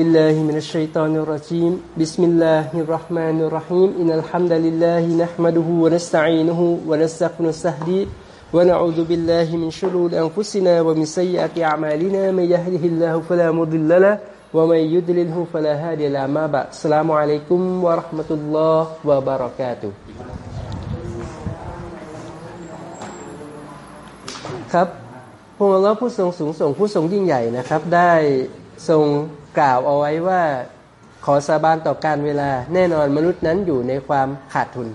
بالله من الشيطان الرجيم بسم الله الرحمن الرحيم إن الحمد لله نحمده ونستعينه ونستغفر ونستهدي ونعوذ بالله من شرور أنفسنا ومن سيئات أعمالنا من يهده الله فلا مضل له ومن يضلله فلا هادي له ما بعد السلام عليكم ورحمة الله وبركاته ครับพระองค์ผู้ทรงสูงส่งผู้ทรงยิ่งใหญ่นะครับ ได้ทรง กล่าวเอาไว้ว่าขอสาบานต่อการเวลา แน่นอนมนุษย์นั้นอยู่ในความขาดทุน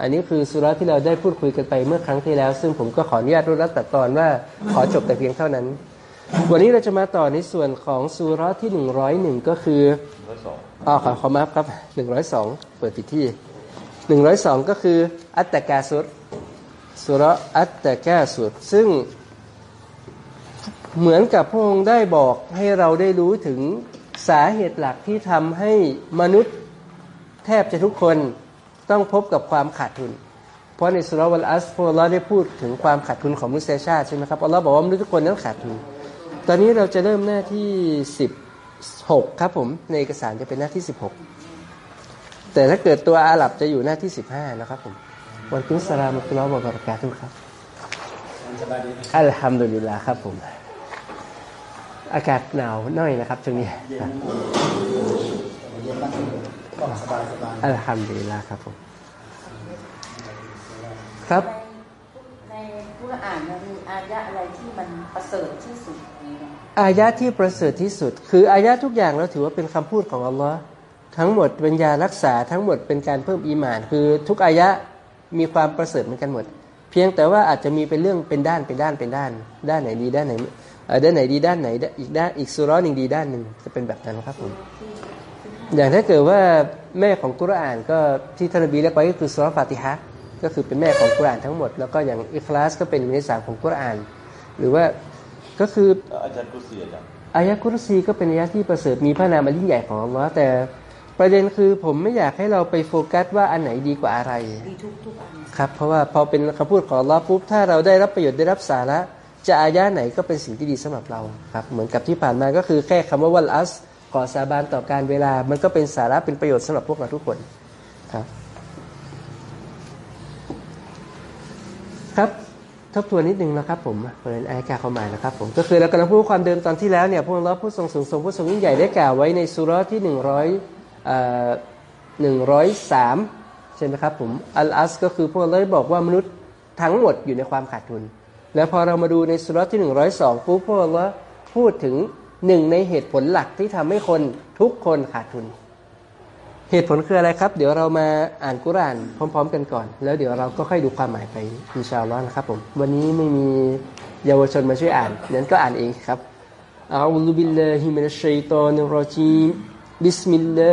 อันนี้คือสุรที่เราได้พูดคุยกันไปเมื่อครั้งที่แล้ว ซึ่งผมก็ขออนุญาตรุรัตัดตอนว่าขอจบแต่เพียงเท่านั้น วันนี้เราจะมาต่อในส่วนของสุรที่หนึ่งร้อยหนึ่งก็คืออ๋อขอขอมาครับหนึ่งร้อยสองเปิดติดที่หนึ่งร้อยสองก็คืออัตตกาสุรสุรอัตตกาสุรซึ่งเหมือนกับพระองค์ได้บอกให้เราได้รู้ถึง สาเหตุหลักที่ทำให้มนุษย์แทบจะทุกคนต้องพบกับความขาดทุน เพราะในสุรวัลอัสพระเราได้พูดถึงความขาดทุนของมนุษยชาติใช่ไหมครับอัลลอฮ์บอกว่ามนุษย์ทุกคนนั้นขาดทุน ตอนนี้เราจะเริ่มหน้าที่สิบหกครับผมในเอกสารจะเป็นหน้าที่สิบหกแต่ถ้าเกิดตัวอาหรับจะอยู่หน้าที่สิบห้านะครับผมวันกุสลามุตุลลอฮ์บารักาตุครับอัลฮัมดุลิลลาห์ครับผม อากาศหนาวน้อยนะครับ ช่วงนี้อัลฮัมดุลิลลาครับผมครับในกุรอานมันมีอายะอะไรที่มันประเสริฐที่สุดนี้เนาะอายะที่ประเสริฐที่สุด คืออายะทุกอย่างเราถือว่าเป็นคำพูดของอัลลอฮ์ทั้งหมดเป็นยารักษาทั้งหมดเป็นการเพิ่มอีหมาน คือทุกอายะมีความประเสริฐเหมือนกันหมด เพียงแต่ว่าอาจจะมีเป็นเรื่องเป็นด้านเป็นด้านเป็นด้าน ด้านไหนดีด้านไหนเอ่อ ด้านไหนดีด้านไหนอีกด้านอีกสุร้อนหนึ่งดีด้านหนึ่งจะเป็นแบบนั้นครับผมอย่างถ้าเกิดว่าแม่ของกุรอานก็ที่ท่านนบีเรียกไว้ก็คือสุรฟาติฮะก็คือเป็นแม่ของกุรอานทั้งหมด แล้วก็อย่างอิคลาสก็เป็นในสามของกุรอาน หรือว่าก็คืออาจารย์กุศลอาจารย์อายะกุรซีก็เป็นอายะที่ประเสริฐมีพระนามอันยิ่งใหญ่ของอัลลอฮ์แต่ประเด็นคือผมไม่อยากให้เราไปโฟกัสว่าอันไหนดีกว่าอะไรดีทุกทุกอันครับเพราะว่าพอเป็นคำพูดของอัลลอฮ์ปุ๊บถ้าเราได้รับประโยชน์ได้รับสาระ จะอายะไหนก็เป็นสิ่งที่ดีสำหรับเราครับเหมือนกับที่ผ่านมาก็คือแค่คำว่าวัลอัสขอสาบานต่อการเวลา มันก็เป็นสาระเป็นประโยชน์สำหรับพวกเราทุกคนครับ ครับทบทวนนิดนึงนะครับผมเปิดอายกาความหมายนะครับผมก็คือเรากำลังพูดความเดิมตอนที่แล้วเนี่ยพวกเราผู้ทรงสูงทรงผู้ทรงยิ่งใหญ่ได้กล่าวไว้ในสุราที่หนึ่งร้อยหนึ่งร้อยสามใช่ไหมครับผมอัลอัสก็คือพวกเราได้บอกว่ามนุษย์ทั้งหมดอยู่ในความขาดทุน แล้วพอเรามาดูในสุรที่หนึ่งร้อยสองปุ๊บพวกเราพูดถึงหนึ่งในเหตุผลหลักที่ทำให้คนทุกคนขาดทุน เหตุผลคืออะไรครับ เดี๋ยวเรามาอ่านกุรานพร้อม ๆ กันก่อน แล้วเดี๋ยวเราก็ค่อยดูความหมายไปإن شاء اللهนะครับผมวันนี้ไม่มีเยาวชนมาช่วยอ่านนั้นก็อ่านเองครับأعوذ بالله من الشيطان الرجيم بسم الله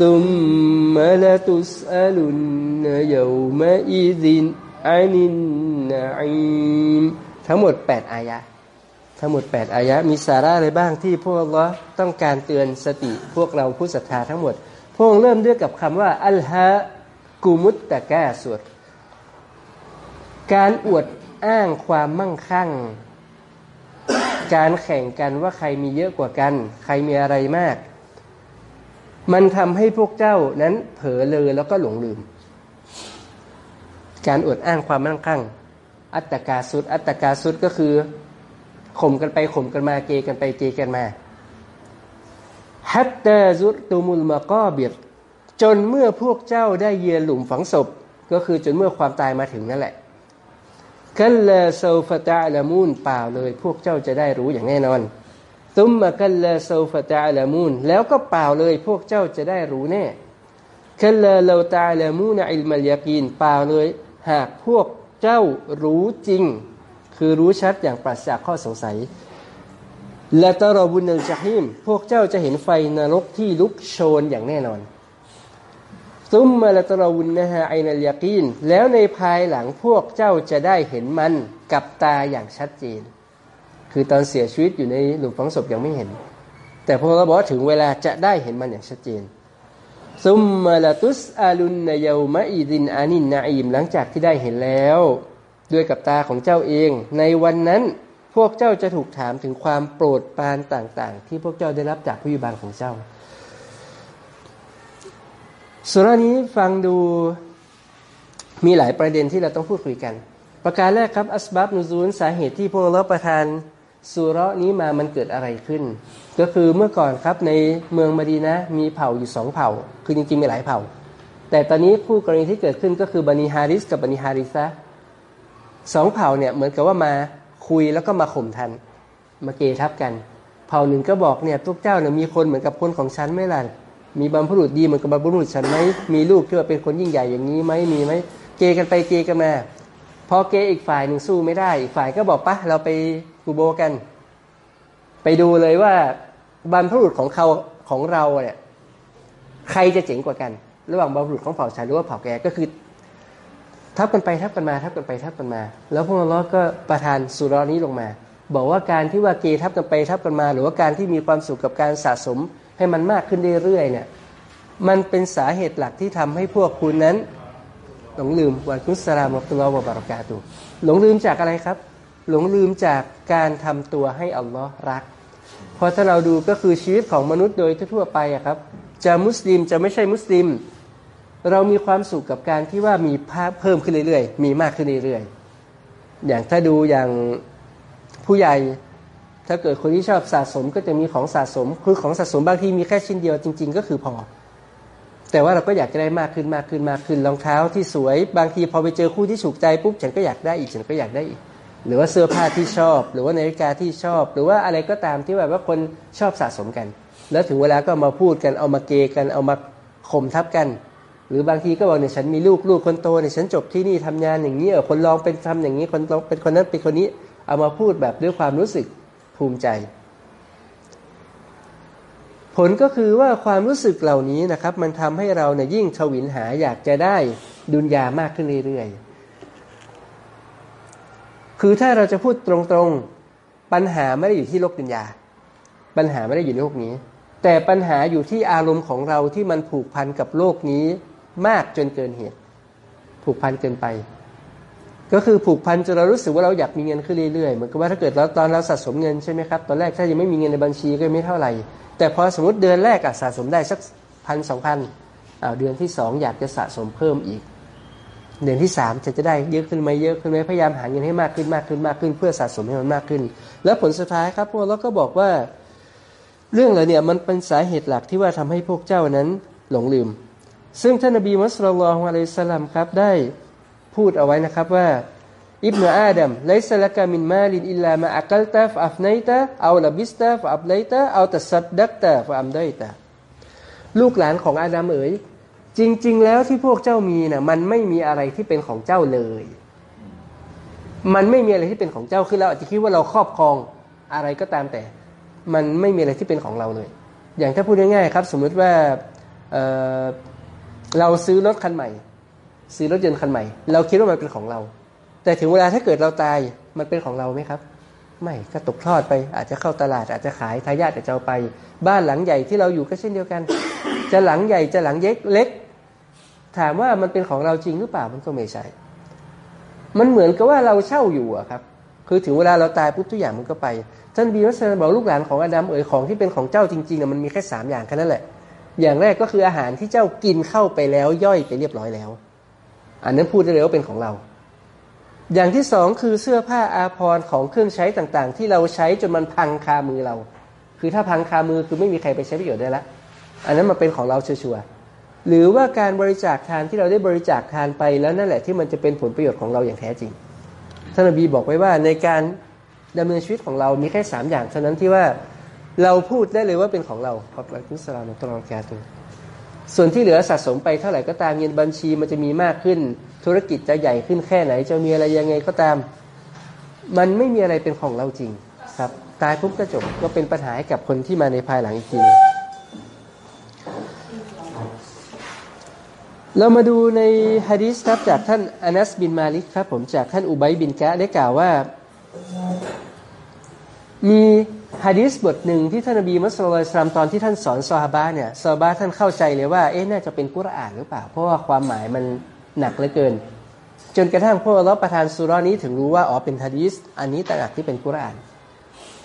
ثم لتسألن يومئذ عن النعيم ทั้งหมด 8 อายะ ทั้งหมด 8 อายะ มีสาระอะไรบ้างที่พวกเราต้องการเตือนสติพวกเราผู้ศรัทธาทั้งหมด พวกเริ่มด้วยกับคำว่า อัลฮะกูมุตตะแกสุด การอวดอ้างความมั่งคั่ง การแข่งกันว่าใครมีเยอะกว่ากัน ใครมีอะไรมาก มันทำให้พวกเจ้านั้นเผลอเลยแล้วก็หลงลืม การอวดอ้างความมั่งคั่ง อัตตกาสุด อัตตกาสุดก็คือข่มกันไปข่มกันมาเกกันไปเกกันมาฮัตตาซุรตุมุลมะกอบิรจนเมื่อพวกเจ้าได้เยือนหลุมฝังศพ ก็คือจนเมื่อความตายมาถึงนั่นแหละกัลลาซฟตะละมูนเปล่าเลย พวกเจ้าจะได้รู้อย่างแน่นอน ตุมมะกัลลาซาฟะตะลมูนแล้วก็เปล่าเลยพวกเจ้าจะได้รู้แน่กัลลาเราตาลมูนอิลมัลยากีนเปล่าเลย หากพวกเจ้ารู้จริง คือรู้ชัดอย่างปราศจากข้อสงสัยและตรอบุญเนลจาฮิมพวกเจ้าจะเห็นไฟนรกที่ลุกโชนอย่างแน่นอนซุมมาละตรอวุนนะฮะไอนัลยากีนแล้วในภายหลังพวกเจ้าจะได้เห็นมันกับตาอย่างชัดเจน คือตอนเสียชีวิตอยู่ในหลุมฝังศพยังไม่เห็น แต่พวกเราบอกถึงเวลาจะได้เห็นมันอย่างชัดเจนซุมมาลาตุสอาลุนนายามะอีดินอานินนาอิมหลังจากที่ได้เห็นแล้ว ด้วยกับตาของเจ้าเอง ในวันนั้นพวกเจ้าจะถูกถามถึงความโปรดปรานต่าง ๆ ที่พวกเจ้าได้รับจากผู้ยุบาลของเจ้าสุรานี้ฟังดูมีหลายประเด็นที่เราต้องพูดคุยกัน ประการแรกครับอัสบับนูซูลสาเหตุที่พวกเราประทาน สุรานี้มามันเกิดอะไรขึ้น ก็คือเมื่อก่อนครับในเมืองมาดีนะมีเผ่าอยู่สองเผ่า คือจริงๆมีหลายเผ่า แต่ตอนนี้ผู้กรณีที่เกิดขึ้นก็คือบันิฮาริสกับบันิฮาริซะสองเผ่าเนี่ยเหมือนกับว่ามาคุยแล้วก็มาข่มทัน มาเกทับกัน เผ่าหนึ่งก็บอกเนี่ยทุกเจ้าเนี่ยมีคนเหมือนกับคนของฉันไหมล่ะมีบรรพบุรุษดีเหมือนกับบรรพบุรุษฉันไหมมีลูกที่ว่าเป็นคนยิ่งใหญ่อย่างนี้ไหมมีไหมเกกันไปเกกันมาพอเกอีกฝ่ายหนึ่งสู้ไม่ได้อีกฝ่ายก็บอกปะเราไป กูโบกัน ไปดูเลยว่าบรรพบุรุษของเขาของเราเนี่ยใครจะเจ๋งกว่ากัน ระหว่างบรรพบุรุษของเผ่าฉันหรือว่าเผ่าแกก็คือทับกันไปทับกันมาทับกันไปทับกันมา แล้วพวกเราก็ประทานสุรานี้ลงมา บอกว่าการที่ว่าเกทับกันไปทับกันมา หรือว่าการที่มีความสุขกับการสะสมให้มันมากขึ้นเรื่อยๆเนี่ยมันเป็นสาเหตุหลักที่ทำให้พวกคุณนั้น หลงลืมวันคุสลามอัตุลลอฮฺบารากาตุหลงลืมจากอะไรครับ หลงลืมจากการทำตัวให้อัลลอฮ์รัก เพราะถ้าเราดูก็คือชีวิตของมนุษย์โดยทั่วไปอะครับ จะมุสลิมจะไม่ใช่มุสลิม เรามีความสุขกับการที่ว่ามีภาพเพิ่มขึ้นเรื่อยๆ มีมากขึ้นเรื่อยๆ อย่างถ้าดูอย่างผู้ใหญ่ ถ้าเกิดคนที่ชอบสะสมก็จะมีของสะสม คือของสะสมบางทีมีแค่ชิ้นเดียวจริง ๆ ก็คือพอ แต่ว่าเราก็อยากจะได้มากขึ้นมากขึ้นมากขึ้นรองเท้าที่สวย บางทีพอไปเจอคู่ที่ถูกใจปุ๊บฉันก็อยากได้อีกฉันก็อยากได้อีก หรือว่าเสื้อผ้าที่ชอบ หรือว่านาฬิกาที่ชอบ หรือว่าอะไรก็ตามที่แบบว่าคนชอบสะสมกัน แล้วถึงเวลาก็มาพูดกันเอามาเกกันเอามาข่มทับกัน หรือบางทีก็บอกเนี่ยฉันมีลูกลูกคนโตเนี่ยฉันจบที่นี่ทำงานอย่างนี้เออคนลองเป็นทำอย่างนี้คนลองเป็นคนนั้นเป็นคนนี้ เอามาพูดแบบด้วยความรู้สึกภูมิใจ ผลก็คือว่าความรู้สึกเหล่านี้นะครับ มันทำให้เราเนี่ยยิ่งทวินหาอยากจะได้ดุนยามากขึ้นเรื่อยๆ คือถ้าเราจะพูดตรงๆ ปัญหาไม่ได้อยู่ที่โลกดุนยาปัญหาไม่ได้อยู่ในโลกนี้ แต่ปัญหาอยู่ที่อารมณ์ของเราที่มันผูกพันกับโลกนี้มากจนเกินเหตุ ผูกพันเกินไป ก็คือผูกพันจนเรารู้สึกว่าเราอยากมีเงินขึ้นเรื่อยๆ เหมือนกับว่าถ้าเกิดเราตอนเราสะสมเงินใช่ไหมครับ ตอนแรกถ้ายังไม่มีเงินในบัญชีก็ไม่เท่าไหร่ แต่พอสมมติเดือนแรกอะสะสมได้สักพันสองพันเดือนที่สองอยากจะสะสมเพิ่มอีก เดือนที่สามจะจะได้เยอะขึ้นไหมเยอะขึ้นไหมพยายามหาเงินให้มากขึ้นมากขึ้นมากขึ้น เพื่อสะสมให้มันมากขึ้น แล้วผลสุดท้ายครับพวกเราก็บอกว่าเรื่องเหล่านี้มันเป็นสาเหตุหลักที่ว่าทำให้พวกเจ้านั้นหลงลืม ซึ่งท่านนบีมุสลิมعليه السلامครับได้พูดเอาไว้นะครับว่าابن آدم ليس لك من مالك إلا ما أكلت فأفنيت أو لبست فأبليت أو تصدقت فأمضيتลูกหลานของอาดัมเอ๋ย จริง ๆ แล้วที่พวกเจ้ามีน่ะมันไม่มีอะไรที่เป็นของเจ้าเลย มันไม่มีอะไรที่เป็นของเจ้าคือเราอาจจะคิดว่าเราครอบครองอะไรก็ตามแต่ มันไม่มีอะไรที่เป็นของเราเลย อย่างถ้าพูดง่ายๆครับ สมมติว่าเเราซื้อรถคันใหม่ ซื้อรถยนต์คันใหม่ เราคิดว่ามันเป็นของเรา แต่ถึงเวลาถ้าเกิดเราตายมันเป็นของเราไหมครับ ไม่ก็ตกทอดไป อาจจะเข้าตลาดอาจจะขายทายาทอาจจะเอาไป บ้านหลังใหญ่ที่เราอยู่ก็เช่นเดียวกัน จะหลังใหญ่จะหลังเล็กเล็ก ถามว่ามันเป็นของเราจริงหรือเปล่ามันก็ไม่ใช่ มันเหมือนกับว่าเราเช่าอยู่อะครับ คือถึงเวลาเราตายปุ๊บทุกอย่างมันก็ไป ท่านบีมัสเซนบอกลูกหลานของอาดัมเอ๋ยของที่เป็นของเจ้าจริงๆนะมันมีแค่สามอย่างแค่นั้นแหละ อย่างแรกก็คืออาหารที่เจ้ากินเข้าไปแล้วย่อยไปเรียบร้อยแล้ว อันนั้นพูดได้เลยว่าเป็นของเรา อย่างที่สองคือเสื้อผ้าอาภรณ์ของเครื่องใช้ต่างๆ ที่เราใช้จนมันพังคามือเรา คือถ้าพังคามือคือไม่มีใครไปใช้ประโยชน์ได้ละ อันนั้นมันเป็นของเราชัวร์ หรือว่าการบริจาคทานที่เราได้บริจาคทานไปแล้วนั่นแหละที่มันจะเป็นผลประโยชน์ของเราอย่างแท้จริงท่านอบีบอกไว้ว่าในการดำเนินชีวิตของเรามีแค่สามอย่างเท่านั้นที่ว่าเราพูดได้เลยว่าเป็นของเราขอบคุณสลามตลอดแก่ตัวส่วนที่เหลือสะสมไปเท่าไหร่ก็ตามเงินบัญชีมันจะมีมากขึ้น ธุรกิจจะใหญ่ขึ้นแค่ไหน จะมีอะไรยังไงก็ตาม มันไม่มีอะไรเป็นของเราจริง ครับ ตายปุ๊บก็จบก็เป็นปัญหาให้กับคนที่มาในภายหลังอีกที เรามาดูในฮะดีษครับจากท่านอานัสบินมาลิกครับผมจากท่านอุบัยบินกะได้กล่าวว่า มีฮะดีษบทหนึ่งที่ท่านนบีมุสลิมตอนที่ท่านสอนซอฮาบะเนี่ยซอฮาบะท่านเข้าใจเลยว่าเอ๊ะน่าจะเป็นกุรอานหรือเปล่า เพราะว่าความหมายมันหนักเหลือเกิน จนกระทั่งพวกเราประทานสุรานี้ถึงรู้ว่าอ๋อเป็นฮะดีษอันนี้ต่างหากที่เป็นกุรอาน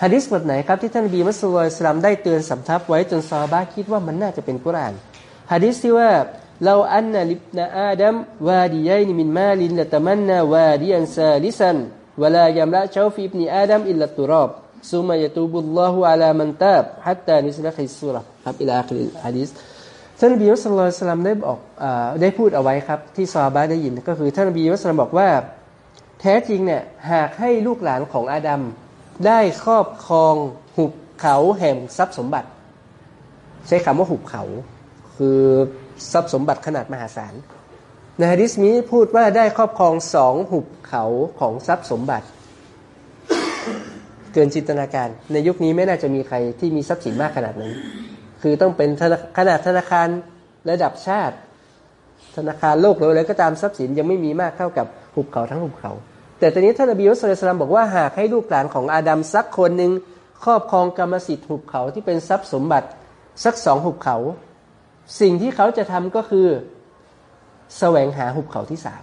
ฮะดีษบทไหนครับที่ท่านนบีมุสลิมได้เตือนสำทับไว้จนซอฮาบะคิดว่ามันน่าจะเป็นกุรอานฮะดีษที่ว่า لو أن لابن آدم واديين من مال لتمنى واديا ثالثا ولا يملأ شوف ابن آدم إلا التراب ثم يتوب الله على من تاب حتى نسلخ السورة ครับ إلى آخر الحديث ท่านนบีมุสลิมได้บอกอได้พูดเอาไว้ครับ ที่ซาบะได้ยินก็คือท่านนบีมุสลิมบอกว่า แท้จริงเนี่ยหากให้ลูกหลานของอาดัมได้ครอบครองหุบเขาแห่งทรัพย์สมบัติ ใช้คำว่าหุบเขา คือ ทรัพย์สมบัติขนาดมหาศาลในฮะดิษนี้พูดว่าได้ครอบครองสองหุบเขาของทรัพย์สมบัติ เกินจินตนาการ ในยุคนี้ไม่น่าจะมีใครที่มีทรัพย์สินมากขนาดนั้น คือต้องเป็นขนาดธนาคารระดับชาติ ธนาคารโลกหรืออะไรก็ตามทรัพย์สินยังไม่มีมากเท่ากับหุบเขาทั้งหุบเขา แต่ตอนนี้ท่านอบีอุสลามบอกว่าหากให้ลูกหลานของอาดัมสักคนหนึ่งครอบครองกรรมสิทธิ์หุบเขาที่เป็นทรัพย์สมบัติสักสองหุบเขา สิ่งที่เขาจะทำก็คือ แสวงหาหุบเขาที่สาม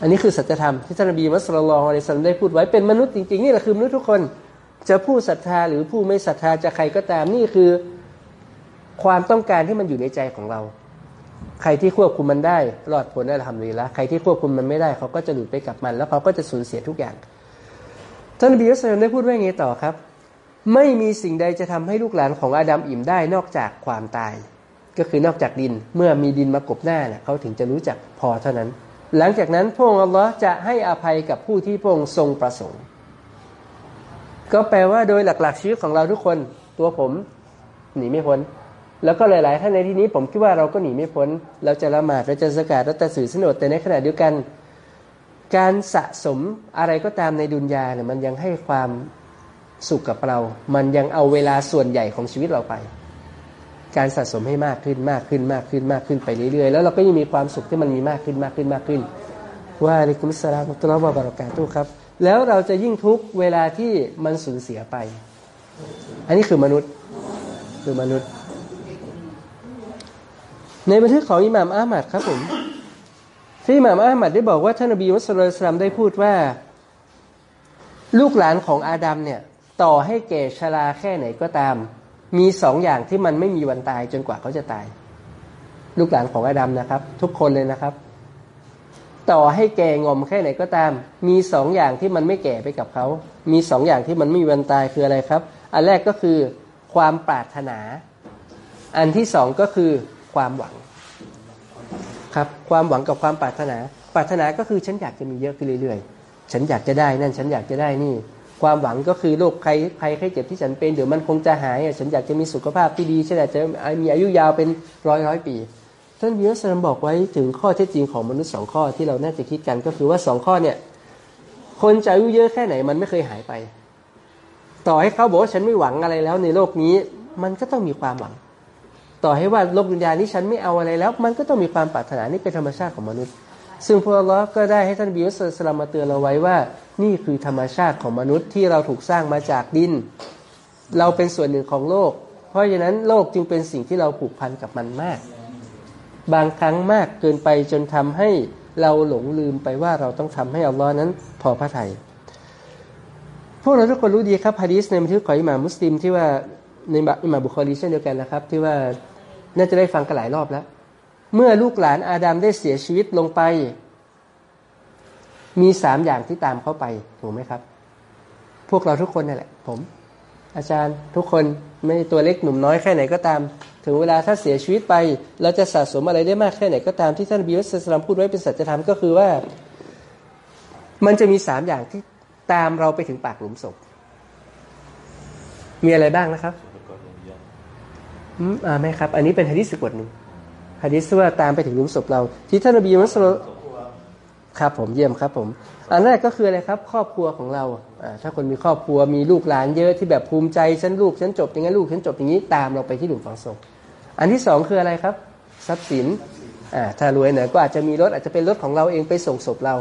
อันนี้คือสัจธรรมที่ท่านนบีมัสลลอฮ์อะลัยสัลได้พูดไว้เป็นมนุษย์จริงๆ นี่แหละคือมนุษย์ทุกคน จะผู้ศรัทธาหรือผู้ไม่ศรัทธาจะใครก็ตามนี่คือความต้องการที่มันอยู่ในใจของเรา ใครที่ควบคุมมันได้รอดพ้นได้ทำดีล้วใครที่ควบคุมมันไม่ได้เขาก็จะหลุดไปกับมัน แล้วเขาก็จะสูญเสียทุกอย่างท่านนบีมัสลิมได้พูดว่าไงต่อครับ ไม่มีสิ่งใดจะทำให้ลูกหลานของอาดัมอิ่มได้นอกจากความตาย ก็คือนอกจากดินเมื่อมีดินมากบหน้าเนี่ยเขาถึงจะรู้จักพอเท่านั้น หลังจากนั้นพระองค์อัลลอฮ์จะให้อภัยกับผู้ที่พระองค์ทรงประสงค์ ก็แปลว่าโดยหลักๆชีวิตของเราทุกคนตัวผมหนีไม่พ้นแล้วก็หลาย ๆ ท่านในที่นี้ผมคิดว่าเราก็หนีไม่พ้น เราจะละหมาดเราจะสกาดเราจะสื่อสนดแต่ในขณะเดียวกัน การสะสมอะไรก็ตามในดุนยาเนี่ยมันยังให้ความ สุขกับเรา มันยังเอาเวลาส่วนใหญ่ของชีวิตเราไป การสะสมให้มากขึ้นมากขึ้นมากขึ้นมากขึ้นไปเรื่อยๆ แล้วเราก็ยังมีความสุขที่มันมีมากขึ้นมากขึ้นมากขึ้น ว่าในกุมสลามตุลาบาบารากาตุครับ แล้วเราจะยิ่งทุกเวลาที่มันสูญเสียไป อันนี้คือมนุษย์คือมนุษย์ ในบันทึกของอิหม่ามอาหมัดครับผมที่อิหม่ามอาหมัดได้บอกว่าท่านอบีมุสลิมได้พูดว่าลูกหลานของอาดัมเนี่ย ต่อให้แก่ชราแค่ไหนก็ตาม มีสองอย่างที่มันไม่มีวันตายจนกว่าเขาจะตาย ลูกหลานของอาดัมนะครับ ทุกคนเลยนะครับ ต่อให้แก่งอมแค่ไหนก็ตาม มีสองอย่างที่มันไม่แก่ไปกับเขา มีสองอย่างที่มันไม่มีวันตายคืออะไรครับ อันแรกก็คือความปรารถนา อันที่สองก็คือความหวังครับความหวังกับความปรารถนา ปรารถนาก็คือฉันอยากจะมีเยอะขึ้นเรื่อยๆ ฉันอยากจะได้นั่น ฉันอยากจะได้นี่ ความหวังก็คือโรคใครใครใครเจ็บที่ฉันเป็นเดี๋ยวมันคงจะหายฉันอยากจะมีสุขภาพที่ดีฉันอยากจะมีอายุยาวเป็นร้อยร้อยปีท่านวิัสลมบอกไว้ถึงข้อเท็จจริงของมนุษย์สองข้อที่เราน่าจะคิดกันก็คือว่าสองข้อเนี่ยคนจะอายุเยอะแค่ไหนมันไม่เคยหายไป ต่อให้เขาบอกว่าฉันไม่หวังอะไรแล้วในโลกนี้ มันก็ต้องมีความหวัง ต่อให้ว่าโลกดุนยานี้ฉันไม่เอาอะไรแล้ว มันก็ต้องมีความปรารถนานี่เป็นธรรมชาติของมนุษย์ ซึ่งพระองค์ก็ได้ให้ท่านบิวสลามมาเตือนเราไว้ว่า นี่คือธรรมชาติของมนุษย์ที่เราถูกสร้างมาจากดิน เราเป็นส่วนหนึ่งของโลก เพราะฉะนั้นโลกจึงเป็นสิ่งที่เราผูกพันกับมันมาก บางครั้งมากเกินไปจนทำให้เราหลงลืมไปว่าเราต้องทำให้อัลลอฮ์นั้นพอพระทยัยพวกเราทุกคนรู้ดีครับฮะดีสในบันทึกของอิหม่ามุสลิมที่ว่าในอิหม่าบุคอรีเช่นเดียวกันนะครับ ที่ว่าน่าจะได้ฟังกันหลายรอบแล้ว เมื่อลูกหลานอาดัมได้เสียชีวิตลงไป มีสามอย่างที่ตามเข้าไปถูกไหมครับ พวกเราทุกคนนั่นแหละ ผม อาจารย์ทุกคนไม่ตัวเล็กหนุ่มน้อยแค่ไหนก็ตาม ถึงเวลาถ้าเสียชีวิตไป เราจะสะสมอะไรได้มากแค่ไหนก็ตามที่ท่านบิวสลามพูดไว้เป็นสัจธรรมก็คือว่า มันจะมีสามอย่างที่ตามเราไปถึงปากหลุมศพ มีอะไรบ้างนะครับอืมอ่าไม่ครับ อันนี้เป็นฮะดิษบทหนึ่ง ฮะดิษว่าตามไปถึงหลุมศพเรา ที่ท่านนบีมุสลิมครับผมเยี่ยมครับผม อันแรกก็คืออะไรครับ ครอบครัวของเราถ้าคนมีครอบครัวมีลูกหลานเยอะที่แบบภูมิใจฉันลูกฉันจบอย่างนี้นลูกฉันจบอย่างนี้ตามเราไปที่หลุมฝังศพอันที่สองคืออะไรครับ ทรัพย์สินถ้ารวยหน่อยก็อาจจะมีรถอาจจะเป็นรถของเราเองไปส่งศพเรา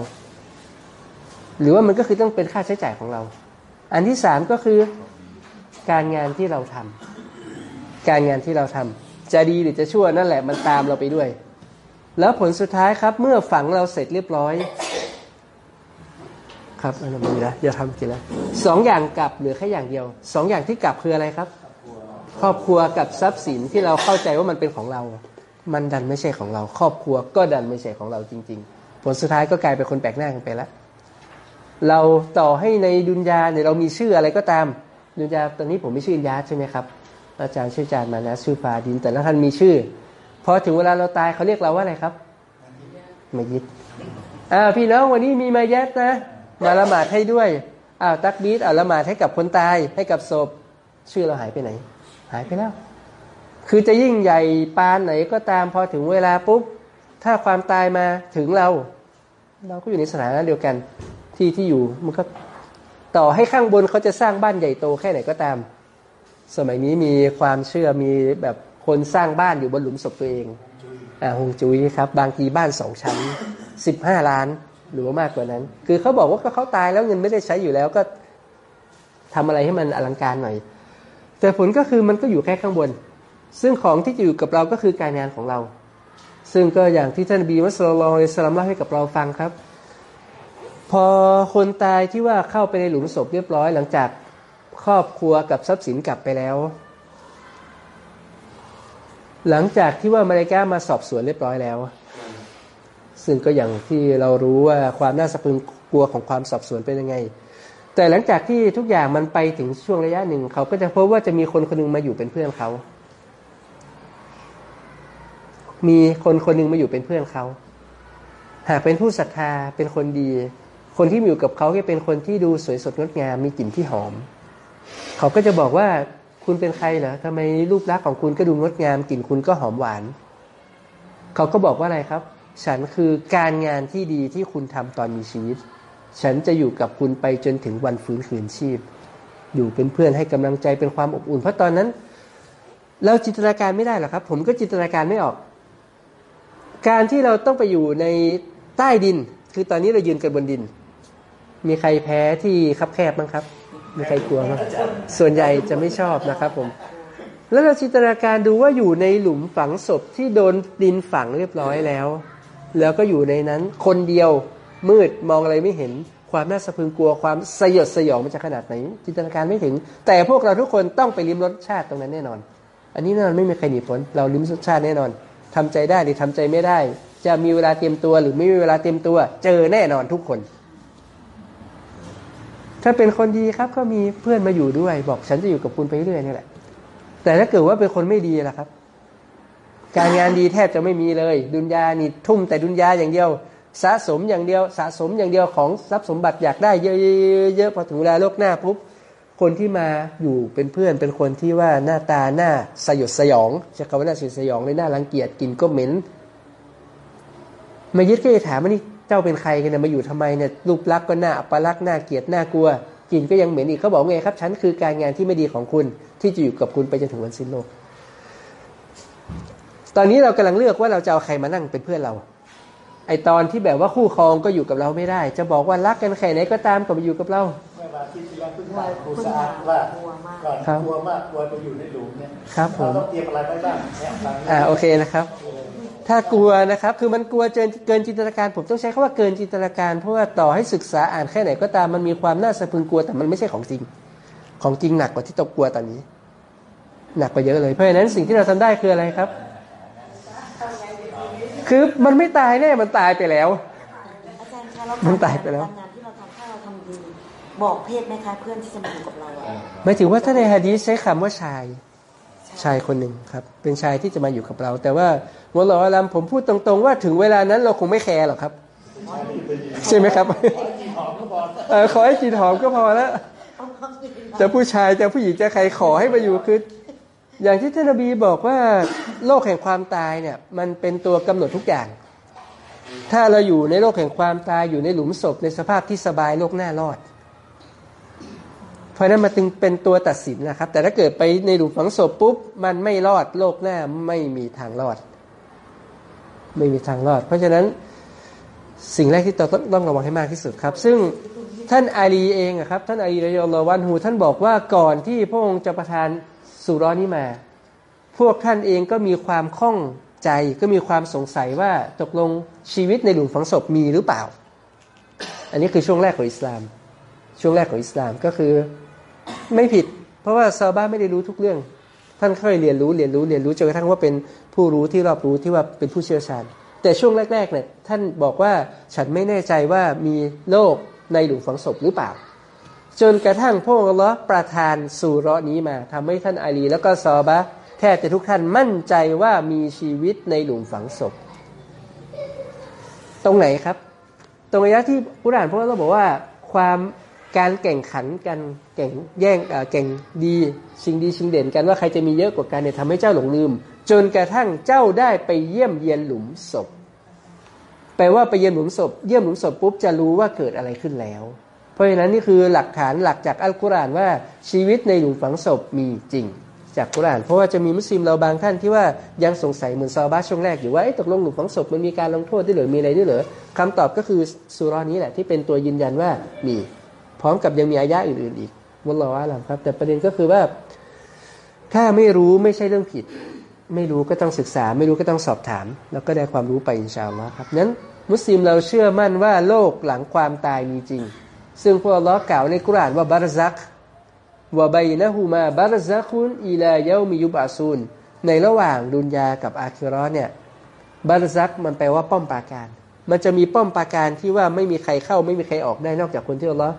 หรือว่ามันก็คือต้องเป็นค่าใช้จ่ายของเรา อันที่สามก็คือการงานที่เราทำการงานที่เราทำ จะดีหรือจะชั่วนั่นแหละมันตามเราไปด้วย แล้วผลสุดท้ายครับ เมื่อฝังเราเสร็จเรียบร้อย ครับอันนั้นมีนะอย่าทำกินแล้วสองอย่างกลับเหลือแค่อย่างเดียวสองอย่างที่กลับคืออะไรครับ ครอบครัวกับทรัพย์สินที่เราเข้าใจว่ามันเป็นของเรา มันดันไม่ใช่ของเรา ครอบครัวก็ดันไม่ใช่ของเราจริง ๆ ผลสุดท้ายก็กลายเป็นคนแปลกหน้ากันไปแล้วเราต่อให้ในดุนยาเนี่ยเรามีชื่ออะไรก็ตามดุนยาตอนนี้ผมไม่ชื่ออินยาใช่ไหมครับ อาจารย์ชื่ออาจารย์มานะชื่อฟาดิน แต่ละท่านมีชื่อพอถึงเวลาเราตายเขาเรียกเราว่าอะไรครับมายิดอ่าพี่น้องวันนี้มีมายัดนะ มาละหมาดให้ด้วยอ้าวตักบีดอ่าละหมาดให้กับคนตายให้กับศพ ชื่อเราหายไปไหน หายไปแล้ว คือจะยิ่งใหญ่ปานไหนก็ตามพอถึงเวลาปุ๊บถ้าความตายมาถึงเรา เราก็อยู่ในสถานะเดียวกันที่ที่อยู่มันก็ต่อให้ข้างบนเขาจะสร้างบ้านใหญ่โตแค่ไหนก็ตาม สมัยนี้มีความเชื่อมีแบบคนสร้างบ้านอยู่บนหลุมศพตัวเองอ่าฮงจุ้ยครับ บางทีบ้านสองชั้นสิบห้าล้านหรือว่ามากกว่านั้น คือเขาบอกว่าก็เขาตายแล้วเงินไม่ได้ใช้อยู่แล้วก็ทำอะไรให้มันอลังการหน่อย แต่ผลก็คือมันก็อยู่แค่ข้างบน ซึ่งของที่จะอยู่กับเราก็คือการงานของเรา ซึ่งก็อย่างที่ท่านบีมุสลิมอิสลามเล่าให้กับเราฟังครับ พอคนตายที่ว่าเข้าไปในหลุมศพเรียบร้อยหลังจาก ครอบครัวกับทรัพย์สินกลับไปแล้ว หลังจากที่ว่ามาเลกามาสอบสวนเรียบร้อยแล้ว ซึ่งก็อย่างที่เรารู้ว่าความน่าสะพรึงกลัวของความสอบสวนเป็นยังไง แต่หลังจากที่ทุกอย่างมันไปถึงช่วงระยะหนึ่ง เขาก็จะพบว่าจะมีคนคนหนึงมาอยู่เป็นเพื่อนเขา มีคนคนหนึงมาอยู่เป็นเพื่อนเขา หากเป็นผู้ศรัทธาเป็นคนดีคนที่อยู่กับเขาก็เป็นคนที่ดูสวยสดงดงามมีกลิ่นที่หอม เขาก็จะบอกว่าคุณเป็นใครเหรอทำไมรูปลักษณ์ของคุณก็ดูงดงามกลิ่นคุณก็หอมหวาน เขาก็บอกว่าอะไรครับ ฉันคือการงานที่ดีที่คุณทำตอนมีชีวิต ฉันจะอยู่กับคุณไปจนถึงวันฟื้นคืนชีพ อยู่เป็นเพื่อนให้กำลังใจเป็นความอบอุ่น เพราะตอนนั้น เราจินตนาการไม่ได้หรอกครับ ผมก็จินตนาการไม่ออก การที่เราต้องไปอยู่ในใต้ดิน คือตอนนี้เรายืนกันบนดิน มีใครแพ้ที่คับแคบบ้างครับ มีใครกลัวบ้างส่วนใหญ่จะไม่ชอบนะครับผม แล้วเราจินตนาการดูว่าอยู่ในหลุมฝังศพที่โดนดินฝังเรียบร้อยแล้ว แล้วก็อยู่ในนั้น คนเดียวมืดมองอะไรไม่เห็นความน่าสะพรึงกลัวความสยดสยองมันจะขนาดไหน จินตนาการไม่ถึง แต่พวกเราทุกคนต้องไปลิ้มรสชาติตรงนั้นแน่นอน อันนี้แน่นอนไม่มีใครหนีพ้นเราลิ้มรสชาติแน่นอนทำใจได้หรือทำใจไม่ได้ จะมีเวลาเตรียมตัวหรือไม่มีเวลาเตรียมตัว เจอแน่นอนทุกคน ถ้าเป็นคนดีครับก็มีเพื่อนมาอยู่ด้วย บอกฉันจะอยู่กับคุณไปเรื่อยนี่แหละ แต่ถ้าเกิดว่าเป็นคนไม่ดีล่ะครับ การงานดีแทบจะไม่มีเลย ดุนยานี่ทุ่มแต่ดุนยาอย่างเดียว สะสมอย่างเดียว สะสมอย่างเดียวของทรัพย์สมบัติอยากได้เยอะๆพอถึงเวลาโลกหน้าปุ๊บคนที่มาอยู่เป็นเพื่อนเป็นคนที่ว่าหน้าตาหน้าสยดสยองใช้คำว่าหน้าสยดสยองเลยหน้ารังเกียจกินก็เหม็นมายึดก็จะถามว่านี่ เจ้าเป็นใครกันเนี่ยมาอยู่ทำไมเนี่ยรูปลักษณ์ก็หน้าอัปลักษณ์หน้าเกลียดหน้ากลัวกินก็ยังเหม็นอีกเขาบอกไงครับฉันคือการงานที่ไม่ดีของคุณที่จะอยู่กับคุณไปจนถึงวันสิ้นโลก ตอนนี้เรากำลังเลือกว่าเราจะเอาใครมานั่งเป็นเพื่อนเรา ไอตอนที่แบบว่าคู่ครองก็อยู่กับเราไม่ได้ จะบอกว่ารักกันแค่ไหนก็ตามก็มาอยู่กับเราเมื่อวันอาที่ที่แล้วเพิ่งถามครูสะอาดว่าก่อนครับกลัวมากกลัวไปอยู่ในหลุมเนี่ยครับผมเราต้องเตรียมอะไรไว้บ้างเนี่ยฟังอ่าโอเคนะครับ ถ้ากลัวนะครับ คือมันกลัวเกินเกินจินตนาการ ผมต้องใช้คำว่าเกินจินตนาการ เพราะว่าต่อให้ศึกษาอ่านแค่ไหนก็ตามมันมีความน่าสะพรึงกลัวแต่มันไม่ใช่ของจริง ของจริงหนักกว่าที่ตกกลัวตอนนี้ หนักกว่าเยอะเลยเพราะฉะนั้นสิ่งที่เราทำได้คืออะไรครับ คือมันไม่ตายแน่มันตายไปแล้วอาจารย์คะแล้วมันตายไปแล้วการงานที่เราทำถ้าเราทำดีบอกเพศไหมคะเพื่อนที่จะมาอยู่กับเราอะหมายถึงว่าถ้าในฮะดีษใช้คำว่าชาย ชายคนหนึ่งครับ เป็นชายที่จะมาอยู่กับเรา แต่ว่าวัลลอฮุอาลัมผมพูดตรงๆว่าถึงเวลานั้นเราคงไม่แคร์หรอกครับ ใช่ไหมครับเออขอให้กินหอมก็พอแล้วจะผู้ชายจะผู้หญิงจะใครขอให้มาอยู่คืออย่างที่ท่านนบีบอกว่าโลกแห่งความตายเนี่ย มันเป็นตัวกำหนดทุกอย่าง ถ้าเราอยู่ในโลกแห่งความตายอยู่ในหลุมศพในสภาพที่สบายโลกหน้ารอด เพราะนั้นมันจึงเป็นตัวตัดสินนะครับ แต่ถ้าเกิดไปในหลุมฝังศพปุ๊บ มันไม่รอดโลกหน้าไม่มีทางรอด ไม่มีทางรอด เพราะฉะนั้นสิ่งแรกที่เราต้องระวังให้มากที่สุดครับ ซึ่งท่านอาลีเองอะครับ ท่านอาลีรยอลลอฮ์วันฮูท่านบอกว่าก่อนที่พระองค์จะประทานสุร้อนนี้มา พวกท่านเองก็มีความข้องใจก็มีความสงสัยว่าตกลงชีวิตในหลุมฝังศพมีหรือเปล่า อันนี้คือช่วงแรกของอิสลาม ช่วงแรกของอิสลามก็คือ ไม่ผิด เพราะว่าซาบ้าไม่ได้รู้ทุกเรื่อง ท่านเคยเรียนรู้เรียนรู้เรียนรู้จนกระทั่งว่าเป็นผู้รู้ที่รอบรู้ที่ว่าเป็นผู้เชี่ยวชาญ แต่ช่วงแรกๆเนี่ยท่านบอกว่าฉันไม่แน่ใจว่ามีโลกในหลุมฝังศพหรือเปล่า จนกระทั่งพระองค์อัลลอฮ์ประทานสุราะห์นี้มาทำให้ท่านอาลีแล้วก็ซอฮาบะแทบจะทุกท่านมั่นใจว่ามีชีวิตในหลุมฝังศพ ตรงไหนครับ ตรงระยะที่ผู้อ่านพวกเราบอกว่าความ การแข่งขันกันแข่งแย่งแข่งดีชิงดีชิงเด่นกันว่าใครจะมีเยอะกว่ากันเนี่ยทำให้เจ้าหลงลืม จนกระทั่งเจ้าได้ไปเยี่ยมเยียนหลุมศพ แปลว่าไปเยี่ยมหลุมศพ เยี่ยมหลุมศพปุ๊บจะรู้ว่าเกิดอะไรขึ้นแล้ว เพราะฉะนั้นนี่คือหลักฐานหลักจากอัลกุรอานว่าชีวิตในหลุมฝังศพมีจริง จากกุรอาน เพราะว่าจะมีมุสลิมเราบางท่านที่ว่ายังสงสัยเหมือนซาบาช่วงแรกอยู่ว่าตกลงหลุมฝังศพมันมีการลงโทษด้วยหรือมีอะไรด้วยหรือคำตอบก็คือสุรานี้แหละที่เป็นตัวยืนยันว่ามี ร้อมกับยังมีอายะอื่นๆอีกมุลลอฮ์อาลัมครับ แต่ประเด็นก็คือว่า ถ้าไม่รู้ไม่ใช่เรื่องผิด ไม่รู้ก็ต้องศึกษา ไม่รู้ก็ต้องสอบถาม แล้วก็ได้ความรู้ไปอินชาอัลลอฮ์ครับนั้น มุสลิมเราเชื่อมั่นว่าโลกหลังความตายมีจริง ซึ่งพวกอัลลอฮ์กล่าวในกุรานว่าบารซักวะบัยนะฮูมาบารซักุนอิลาเยามิยุบอาซูนในระหว่างดุนยากับอาคิราะห์เนี่ยบารซักมันแปลว่าป้อมปราการ มันจะมีป้อมปราการที่ว่าไม่มีใครเข้าไม่มีใครออกได้นอกจากคนที่อัลลอฮ์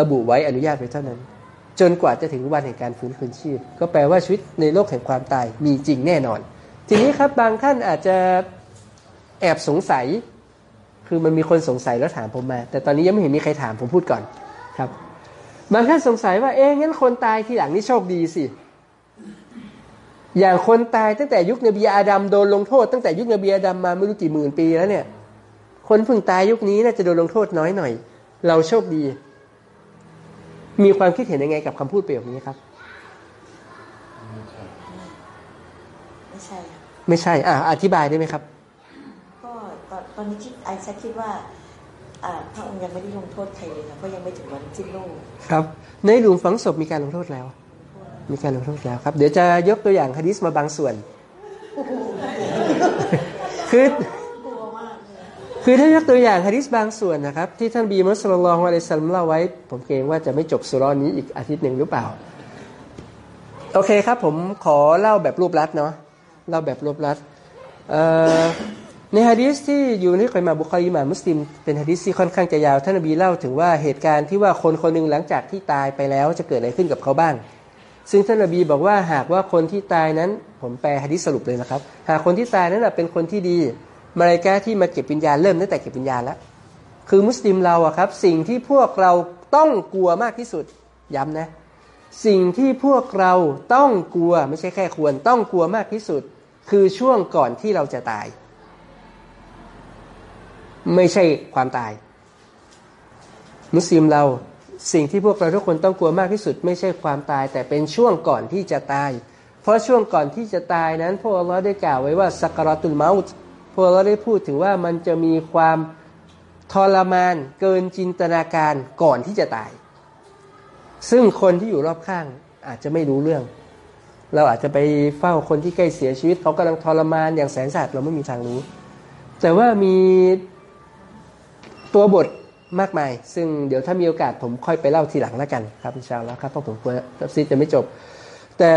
ระบุไว้อนุญาตไว้เท่านั้น จนกว่าจะถึงวันแห่งการฟื้นคืนชีพ ก็แปลว่าชีวิตในโลกแห่งความตายมีจริงแน่นอน ทีนี้ครับบางท่านอาจจะแอบสงสัย คือมันมีคนสงสัยแล้วถามผมมา แต่ตอนนี้ยังไม่เห็นมีใครถามผมพูดก่อนครับ บางท่านสงสัยว่าเอ๊ะงั้นคนตายทีหลังนี่โชคดีสิอย่างคนตายตั้งแต่ยุคนบีอาดัมโดนลงโทษตั้งแต่ยุคนบีอาดัมมาไม่รู้กี่หมื่นปีแล้วเนี่ย คนเพิ่งตายยุคนี้น่าจะโดนลงโทษน้อยหน่อย เราโชคดี มีความคิดเห็นยังไงกับคำพูดประโยคนี้ครับ ไม่ใช่ค่ะไม่ใช่ อ่าอธิบายได้ไหมครับ ก็ตอนตอนนี้คิดไอแซคคิดว่าอ่าพระองค์ยังไม่ได้ลงโทษใครเลยค่ะเพราะยังไม่ถึงวันสิ้นโลกครับ ในหลุมฝังศพมีการลงโทษแล้ว มีการลงโทษแล้วครับ เดี๋ยวจะยกตัวอย่างฮะดิษมาบางส่วน คือ คือถ้ายกตัวอย่างฮะดิษบางส่วนนะครับ ที่ท่านบีมุสลิมลองอะลัยฮิสสลามเล่าไว้ ผมเกรงว่าจะไม่จบสุรอนี้อีกอาทิตย์หนึ่งหรือเปล่า โอเคครับ ผมขอเล่าแบบรูปรัดเนาะเล่าแบบรูปรัดในฮะดีษที่อยู่ในคอยมาบุคลีมามุสลิม เป็นฮะดีษที่ค่อนข้างจะยาว ท่านบีเล่าถึงว่าเหตุการณ์ที่ว่าคนคนหนึ่งหลังจากที่ตายไปแล้วจะเกิดอะไรขึ้นกับเขาบ้าง ซึ่งท่านบีบอกว่าหากว่าคนที่ตายนั้น ผมแปลฮะดิษสรุปเลยนะครับ หากคนที่ตายนั้นเป็นคนที่ดี มาลายกาที่มาเก็บวิญญาณเริ่มตั้งแต่เก็บวิญญาณแล้ว คือมุสลิมเราอะครับ สิ่งที่พวกเราต้องกลัวมากที่สุดย้ำนะ สิ่งที่พวกเราต้องกลัวไม่ใช่แค่ควร ต้องกลัวมากที่สุด คือช่วงก่อนที่เราจะตาย ไม่ใช่ความตาย มุสลิมเราสิ่งที่พวกเราทุกคนต้องกลัวมากที่สุด ไม่ใช่ความตาย แต่เป็นช่วงก่อนที่จะตาย เพราะช่วงก่อนที่จะตายนั้นพวกเราได้กล่าวไว้ว่าสักการะตุลเมาส์ พวกเราได้พูดถึงว่ามันจะมีความทรมานเกินจินตนาการก่อนที่จะตาย ซึ่งคนที่อยู่รอบข้างอาจจะไม่รู้เรื่อง เราอาจจะไปเฝ้าคนที่ใกล้เสียชีวิตเขากำลังทรมานอย่างแสนสาหัสเราไม่มีทางรู้ แต่ว่ามีตัวบทมากมาย ซึ่งเดี๋ยวถ้ามีโอกาสผมค่อยไปเล่าทีหลังแล้วกันครับอินชาอัลลอฮ์ครับเพราะผมกลัวทัฟซีจะไม่จบ แต่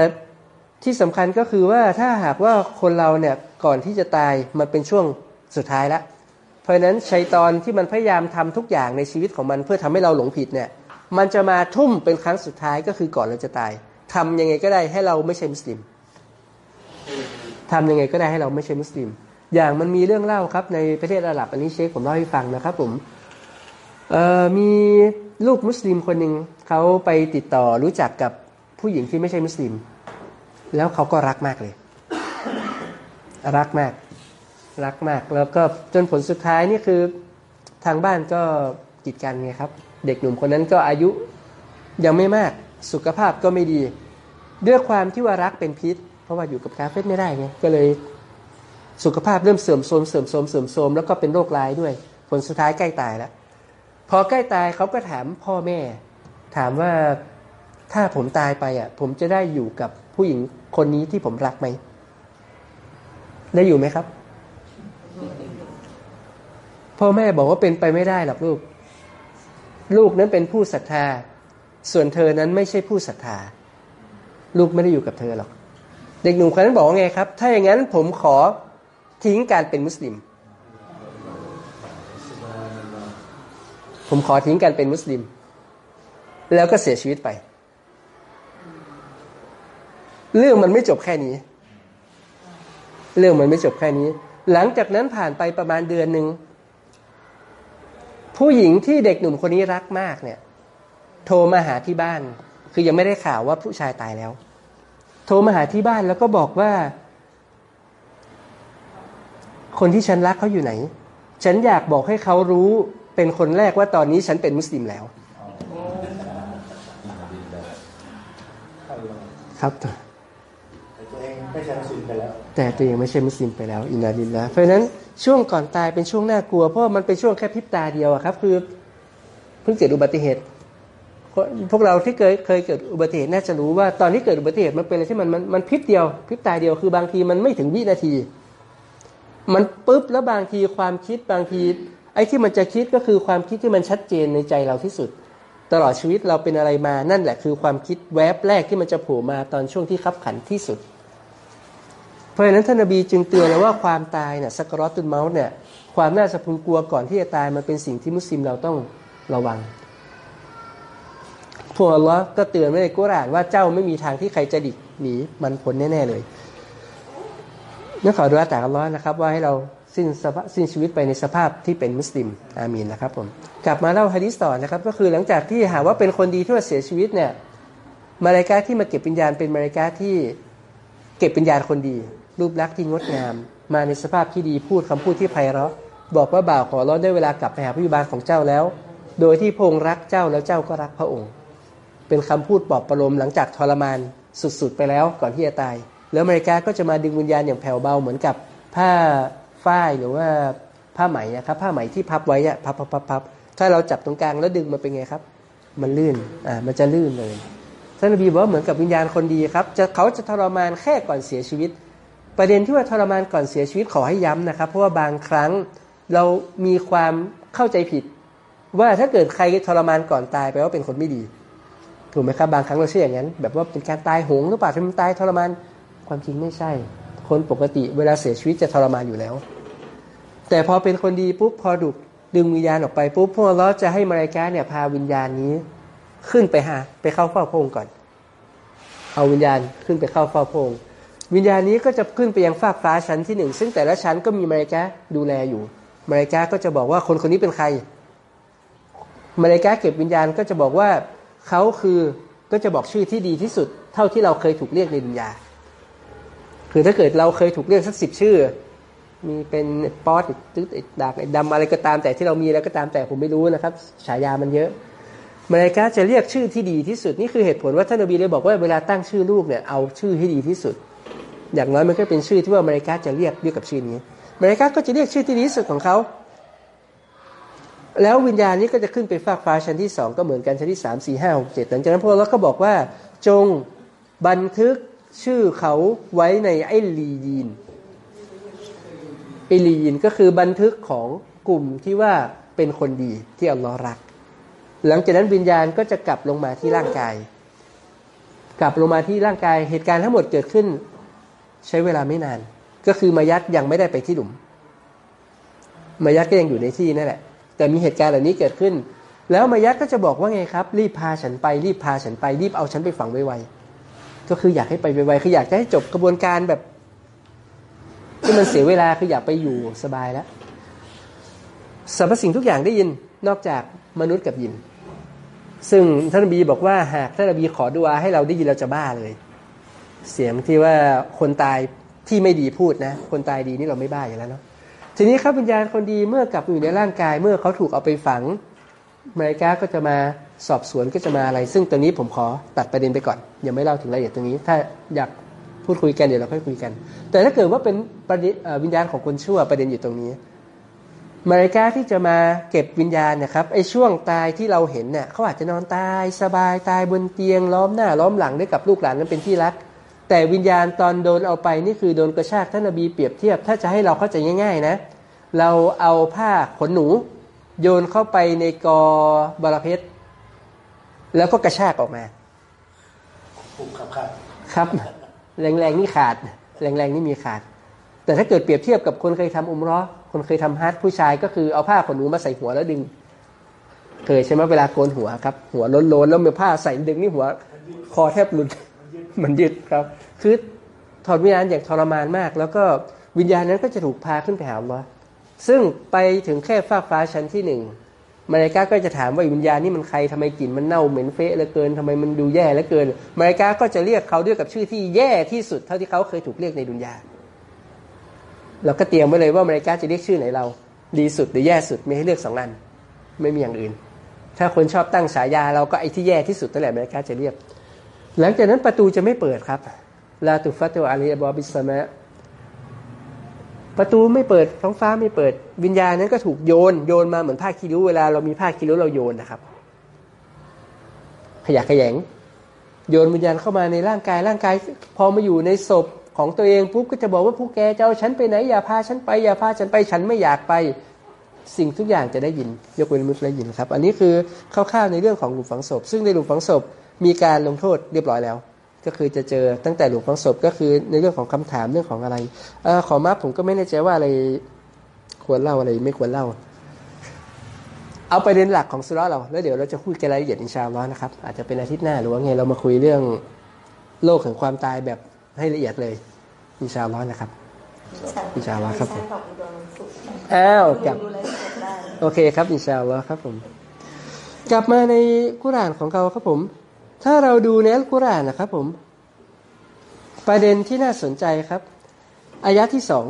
ที่สำคัญก็คือว่าถ้าหากว่าคนเราเนี่ยก่อนที่จะตายมันเป็นช่วงสุดท้ายแล้วเพราะฉะนั้นชัยตอนที่มันพยายามทำทุกอย่างในชีวิตของมันเพื่อทำให้เราหลงผิดเนี่ย มันจะมาทุ่มเป็นครั้งสุดท้ายก็คือก่อนเราจะตายทำยังไงก็ได้ให้เราไม่ใช่มุสลิมทำยังไงก็ได้ให้เราไม่ใช่มุสลิม อย่างมันมีเรื่องเล่าครับในประเทศอาหรับอันนี้เชคผมเล่าให้ฟังนะครับผมเอ่อมีลูกมุสลิมคนหนึ่งเขาไปติดต่อรู้จักกับผู้หญิงที่ไม่ใช่มุสลิม แล้วเขาก็รักมากเลย รักมาก รักมาก แล้วก็จนผลสุดท้ายนี่คือทางบ้านก็กีดกันไงครับ เด็กหนุ่มคนนั้นก็อายุยังไม่มากสุขภาพก็ไม่ดี ด้วยความที่ว่ารักเป็นพิษ เพราะว่าอยู่กับกาเฟสไม่ได้ไงก็เลยสุขภาพเริ่มเสื่อมโทรมเสื่อมโทรมเสื่อมโทรมแล้วก็เป็นโรคร้ายด้วย ผลสุดท้ายใกล้ตายแล้ว พอใกล้ตายเขาก็ถามพ่อแม่ ถามว่าถ้าผมตายไปอะ ผมจะได้อยู่กับผู้หญิง คนนี้ที่ผมรักไหม ได้อยู่ไหมครับ พ่อแม่บอกว่าเป็นไปไม่ได้หรอกลูก ลูกนั้นเป็นผู้ศรัทธา ส่วนเธอนั้นไม่ใช่ผู้ศรัทธา ลูกไม่ได้อยู่กับเธอหรอก เด็กหนุ่มคนนั้นบอกว่าไงครับ ถ้าอย่างนั้นผมขอทิ้งการเป็นมุสลิม ผมขอทิ้งการเป็นมุสลิม แล้วก็เสียชีวิตไป เรื่องมันไม่จบแค่นี้ เรื่องมันไม่จบแค่นี้ หลังจากนั้นผ่านไปประมาณเดือนหนึ่งผู้หญิงที่เด็กหนุ่มคนนี้รักมากเนี่ย โทรมาหาที่บ้าน คือยังไม่ได้ข่าวว่าผู้ชายตายแล้ว โทรมาหาที่บ้านแล้วก็บอกว่า คนที่ฉันรักเขาอยู่ไหน ฉันอยากบอกให้เขารู้เป็นคนแรกว่าตอนนี้ฉันเป็นมุสลิมแล้ว ครับ ไม่ใช่มุสลิมไปแล้ว แต่ตัวเองไม่ใช่มุสลิมไปแล้ว อินาลิลละเพราะฉะนั้นช่วงก่อนตายเป็นช่วงน่ากลัว เพราะมันเป็นช่วงแค่พริบตาเดียวครับ คือเพิ่งเกิดอุบัติเหตุพวกเราที่เคยเคยเกิดอุบัติเหตุน่าจะรู้ว่าตอนที่เกิดอุบัติเหตุมันเป็นอะไรที่มันมันมันพริบเดียวพริบตาเดียวคือบางทีมันไม่ถึงวินาที มันปุ๊บแล้วบางทีความคิดบางที ไอ้ที่มันจะคิดก็คือความคิดที่มันชัดเจนในใจเราที่สุด ตลอดชีวิตเราเป็นอะไรมานั่นแหละคือความคิดแวบแรกที่มันจะโผล่มาตอนช่วงที่ขับขันที่สุด เพราะฉะนั้นท่านนบีจึงเตือนเลยว่าความตายเนี่ยสกรอตุนเมาส์เนี่ยความน่าสะพรึงกลัวก่อนที่จะตายมันเป็นสิ่งที่มุสลิมเราต้องระวังพวกอัลลอฮ์ก็เตือนไว้ในกุรานว่าเจ้าไม่มีทางที่ใครจะดิกหนีมันพ้นแน่ๆเลยนั่นขอดูอาจากอัลลอฮ์นะครับว่าให้เราสิ้นสภาพสิ้นชีวิตไปในสภาพที่เป็นมุสลิมอามีนนะครับผมกลับมาเล่าฮะดิษต่อนะครับ ก็คือหลังจากที่หาว่าเป็นคนดีที่ว่าเสียชีวิตเนี่ยมาลายกาที่มาเก็บวิญญาณเป็นมาลายกาที่เก็บวิญญาณคนดี รูปลักษณ์ที่งดงาม มาในสภาพที่ดีพูดคำพูดที่ไพเราะ บอกว่าบ่าวขอร้อนได้เวลากลับไปหาพระบิดาของเจ้าแล้ว โดยที่พงรักเจ้าแล้วเจ้าก็รักพระองค์ เป็นคำพูดปลอบประโลมหลังจากทรมานสุดๆ ไปแล้วก่อนที่จะตาย แล้วมาลายกาก็จะมาดึงวิญญาณอย่างแผ่วเบาเหมือนกับผ้าฝ้ายหรือว่าผ้าไหมนะครับผ้าไหมที่พับไว้อะพับพับพับพับถ้าเราจับตรงกลางแล้วดึงมันเป็นไงครับ มันลื่นอ่ามันจะลื่นเลยท่านนบีบอกว่าเหมือนกับวิญญาณคนดีครับจะเขาจะทรมานแค่ก่อนเสียชีวิต ประเด็นที่ว่าทรมานก่อนเสียชีวิตขอให้ย้ำนะครับ เพราะว่าบางครั้งเรามีความเข้าใจผิด ว่าถ้าเกิดใครทรมานก่อนตายแปลว่าเป็นคนไม่ดี ถูกไหมครับ บางครั้งเราเชื่ออย่างนั้น แบบว่าเป็นการตายโหงหรือเปล่าทำไมตายทรมานความจริงไม่ใช่ คนปกติเวลาเสียชีวิตจะทรมานอยู่แล้ว แต่พอเป็นคนดีปุ๊บพอดุดึงวิญญาณออกไปปุ๊บพวกเราจะให้มาลายการเนี่ยพาวิญญาณนี้ขึ้นไปหาไปเข้าเฝ้าพระองค์ก่อน เอาวิญญาณขึ้นไปเข้าเฝ้าพระองค์ วิญญาณนี้ก็จะขึ้นไปยังฟากฟ้าชั้นที่หนึ่งซึ่งแต่ละชั้นก็มีมาลายกาดูแลอยู่ มาลายกาก็จะบอกว่าคนคนนี้เป็นใคร มาลายกาเก็บวิญญาณก็จะบอกว่าเขาคือก็จะบอกชื่อที่ดีที่สุด เท่าที่เราเคยถูกเรียกในดุนยา คือถ้าเกิดเราเคยถูกเรียกสักสิบชื่อ มีเป็นป๊อตตึ๊ดดักดำอะไรก็ตามแต่ที่เรามีแล้วก็ตามแต่ผมไม่รู้นะครับฉายามันเยอะมาลายกาจะเรียกชื่อที่ดีที่สุด นี่คือเหตุผลว่าท่านนบีเลยบอกว่าเวลาตั้งชื่อลูกเนี่ยเอาชื่อให้ดีที่สุด อย่างน้อยมันก็เป็นชื่อที่ว่ามาลายกาจะเรียกด้วยกับชื่อนี้มาลายกาก็จะเรียกชื่อที่ดีที่สุดของเขา แล้ววิญญาณนี้ก็จะขึ้นไปฟากฟ้าชั้นที่สองก็เหมือนกันชั้นที่สามสี่ห้าหกเจ็ดหลังจากนั้นพวกเราก็บอกว่า จงบันทึกชื่อเขาไว้ในไอลียีนไอลียีนก็คือบันทึกของกลุ่มที่ว่าเป็นคนดีที่อัลลอฮ์รัก หลังจากนั้นวิญญาณก็จะกลับลงมาที่ร่างกาย กลับลงมาที่ร่างกายเหตุการณ์ทั้งหมดเกิดขึ้น ใช้เวลาไม่นาน ก็คือมายัดยังไม่ได้ไปที่หลุม มายัดก็ยังอยู่ในที่นั่นแหละ แต่มีเหตุการณ์เหล่านี้เกิดขึ้น แล้วมายัดก็จะบอกว่าไงครับ รีบพาฉันไป รีบพาฉันไปรีบเอาฉันไปฝังไวๆก็คืออยากให้ไปไวๆคืออยากจะให้จบกระบวนการแบบที่มันเสียเวลาคืออยากไปอยู่สบายแล้วสรรพสิ่งทุกอย่างได้ยินนอกจากมนุษย์กับยิน ซึ่งท่านบีบอกว่าหากท่านนบีขอดุอาให้เราได้ยินเราจะบ้าเลย เสียงที่ว่าคนตายที่ไม่ดีพูดนะ คนตายดีนี่เราไม่บ้าอยู่แล้วเนาะทีนี้ครับวิญญาณคนดีเมื่อกลับมาอยู่ในร่างกายเมื่อเขาถูกเอาไปฝังมาริกาก็จะมาสอบสวนก็จะมาอะไร ซึ่งตรงนี้ผมขอตัดประเด็นไปก่อนยังไม่เล่าถึงรายละเอียดตรงนี้ ถ้าอยากพูดคุยกันเดี๋ยวเราค่อยคุยกัน แต่ถ้าเกิดว่าเป็นประเด็นวิญญาณของคนชั่วประเด็นอยู่ตรงนี้มาริกาที่จะมาเก็บวิญญาณนะครับไอ้ช่วงตายที่เราเห็นเนี่ยเขาอาจจะนอนตายสบายตายบนเตียงล้อมหน้าล้อมหลังด้วยกับลูกหลานนั้นเป็นที่รัก แต่วิญญาณตอนโดนเอาไปนี่คือโดนกระชากท่านนบีเปรียบเทียบ ถ้าจะให้เราเข้าใจง่าย ๆ นะ เราเอาผ้าขนหนู โยนเข้าไปในกอบาระเพ็ดแล้วก็กระชากออกมาผูกขับขับครับแรงๆนี่ขาด แรงๆนี่มีขาด แต่ถ้าเกิดเปรียบเทียบกับคนเคยทำอุมเรอคนเคยทำฮัทผู้ชายก็คือเอาผ้าขนหนูมาใส่หัวแล้วดึง เคยใช่ไหมเวลาโกนหัวครับ หัวโล้นๆแล้วมีผ้าใส่ดึงนี่หัว คอแทบหลุด มันยึดครับ คือถอดวิญญาณอย่างทรมานมาก แล้วก็วิญญาณนั้นก็จะถูกพาขึ้นไปหาอัลลอฮ์ซึ่งไปถึงแค่ฟากฟ้าชั้นที่หนึ่งมาริกาก็จะถามว่าวิญญาณนี่มันใครทำไมกลิ่นมันเน่าเหม็นเฟะเหลือเกินทำไมมันดูแย่เหลือเกิน มาริกาก็จะเรียกเขาด้วยกับชื่อที่แย่ที่สุดเท่าที่เขาเคยถูกเรียกในดุนยาเราก็เตรียมไว้เลยว่ามาริกาจะเรียกชื่อไหนเรา ดีสุดหรือแย่สุดมีให้เลือกสองอัน ไม่มีอย่างอื่น ถ้าคนชอบตั้งฉายาเราก็ไอ้ที่แย่ที่สุดนั่นแหละมาริกาจะเรียก หลังจากนั้นประตูจะไม่เปิดครับลาตุฟัตวอาลีบอบิสมะประตูไม่เปิดท้องฟ้าไม่เปิด วิญญาณนั้นก็ถูกโยนโยนมาเหมือนผ้าคีริ้วเวลาเรามีผ้าคีริ้วเราโยนนะครับ ขยะขยง โยนวิญญาณเข้ามาในร่างกายร่างกาย พอมาอยู่ในศพของตัวเองปุ๊บก็จะบอกว่าผู้แกจะเอาฉันไปไหนอย่าพาฉันไปอย่าพาฉันไปฉันไม่อยากไปสิ่งทุกอย่างจะได้ยิน ยกเว้นมุสลิมได้ยินครับ อันนี้คือคร่าวๆในเรื่องของหลุมฝังศพ ซึ่งในหลุมฝังศพ มีการลงโทษเรียบร้อยแล้ว ก็คือจะเจอตั้งแต่หลุมฝังศพก็คือในเรื่องของคำถามเรื่องของอะไรเออขอมาผมก็ไม่แน่ใจว่าอะไรควรเล่าอะไรไม่ควรเล่า เอาประเด็นหลักของสุราะห์เรา แล้วเดี๋ยวเราจะคุยกันรายละเอียดอินชาอัลลอฮ์นะครับ อาจจะเป็นอาทิตย์หน้าหรือว่าไงเรามาคุยเรื่องโลกแห่งความตายแบบให้ละเอียดเลยอินชาอัลลอฮ์นะครับอินชาอัลลอฮ์ครับผมขอบคุณดวงสุขอ้าวกลับดูแลสุขได้โอเคครับอินชาอัลลอฮ์ครับผม กลับมาในกุรอานของเราครับผม ถ้าเราดูในอัลกุรอานนะครับผม ประเด็นที่น่าสนใจครับอายะที่สอง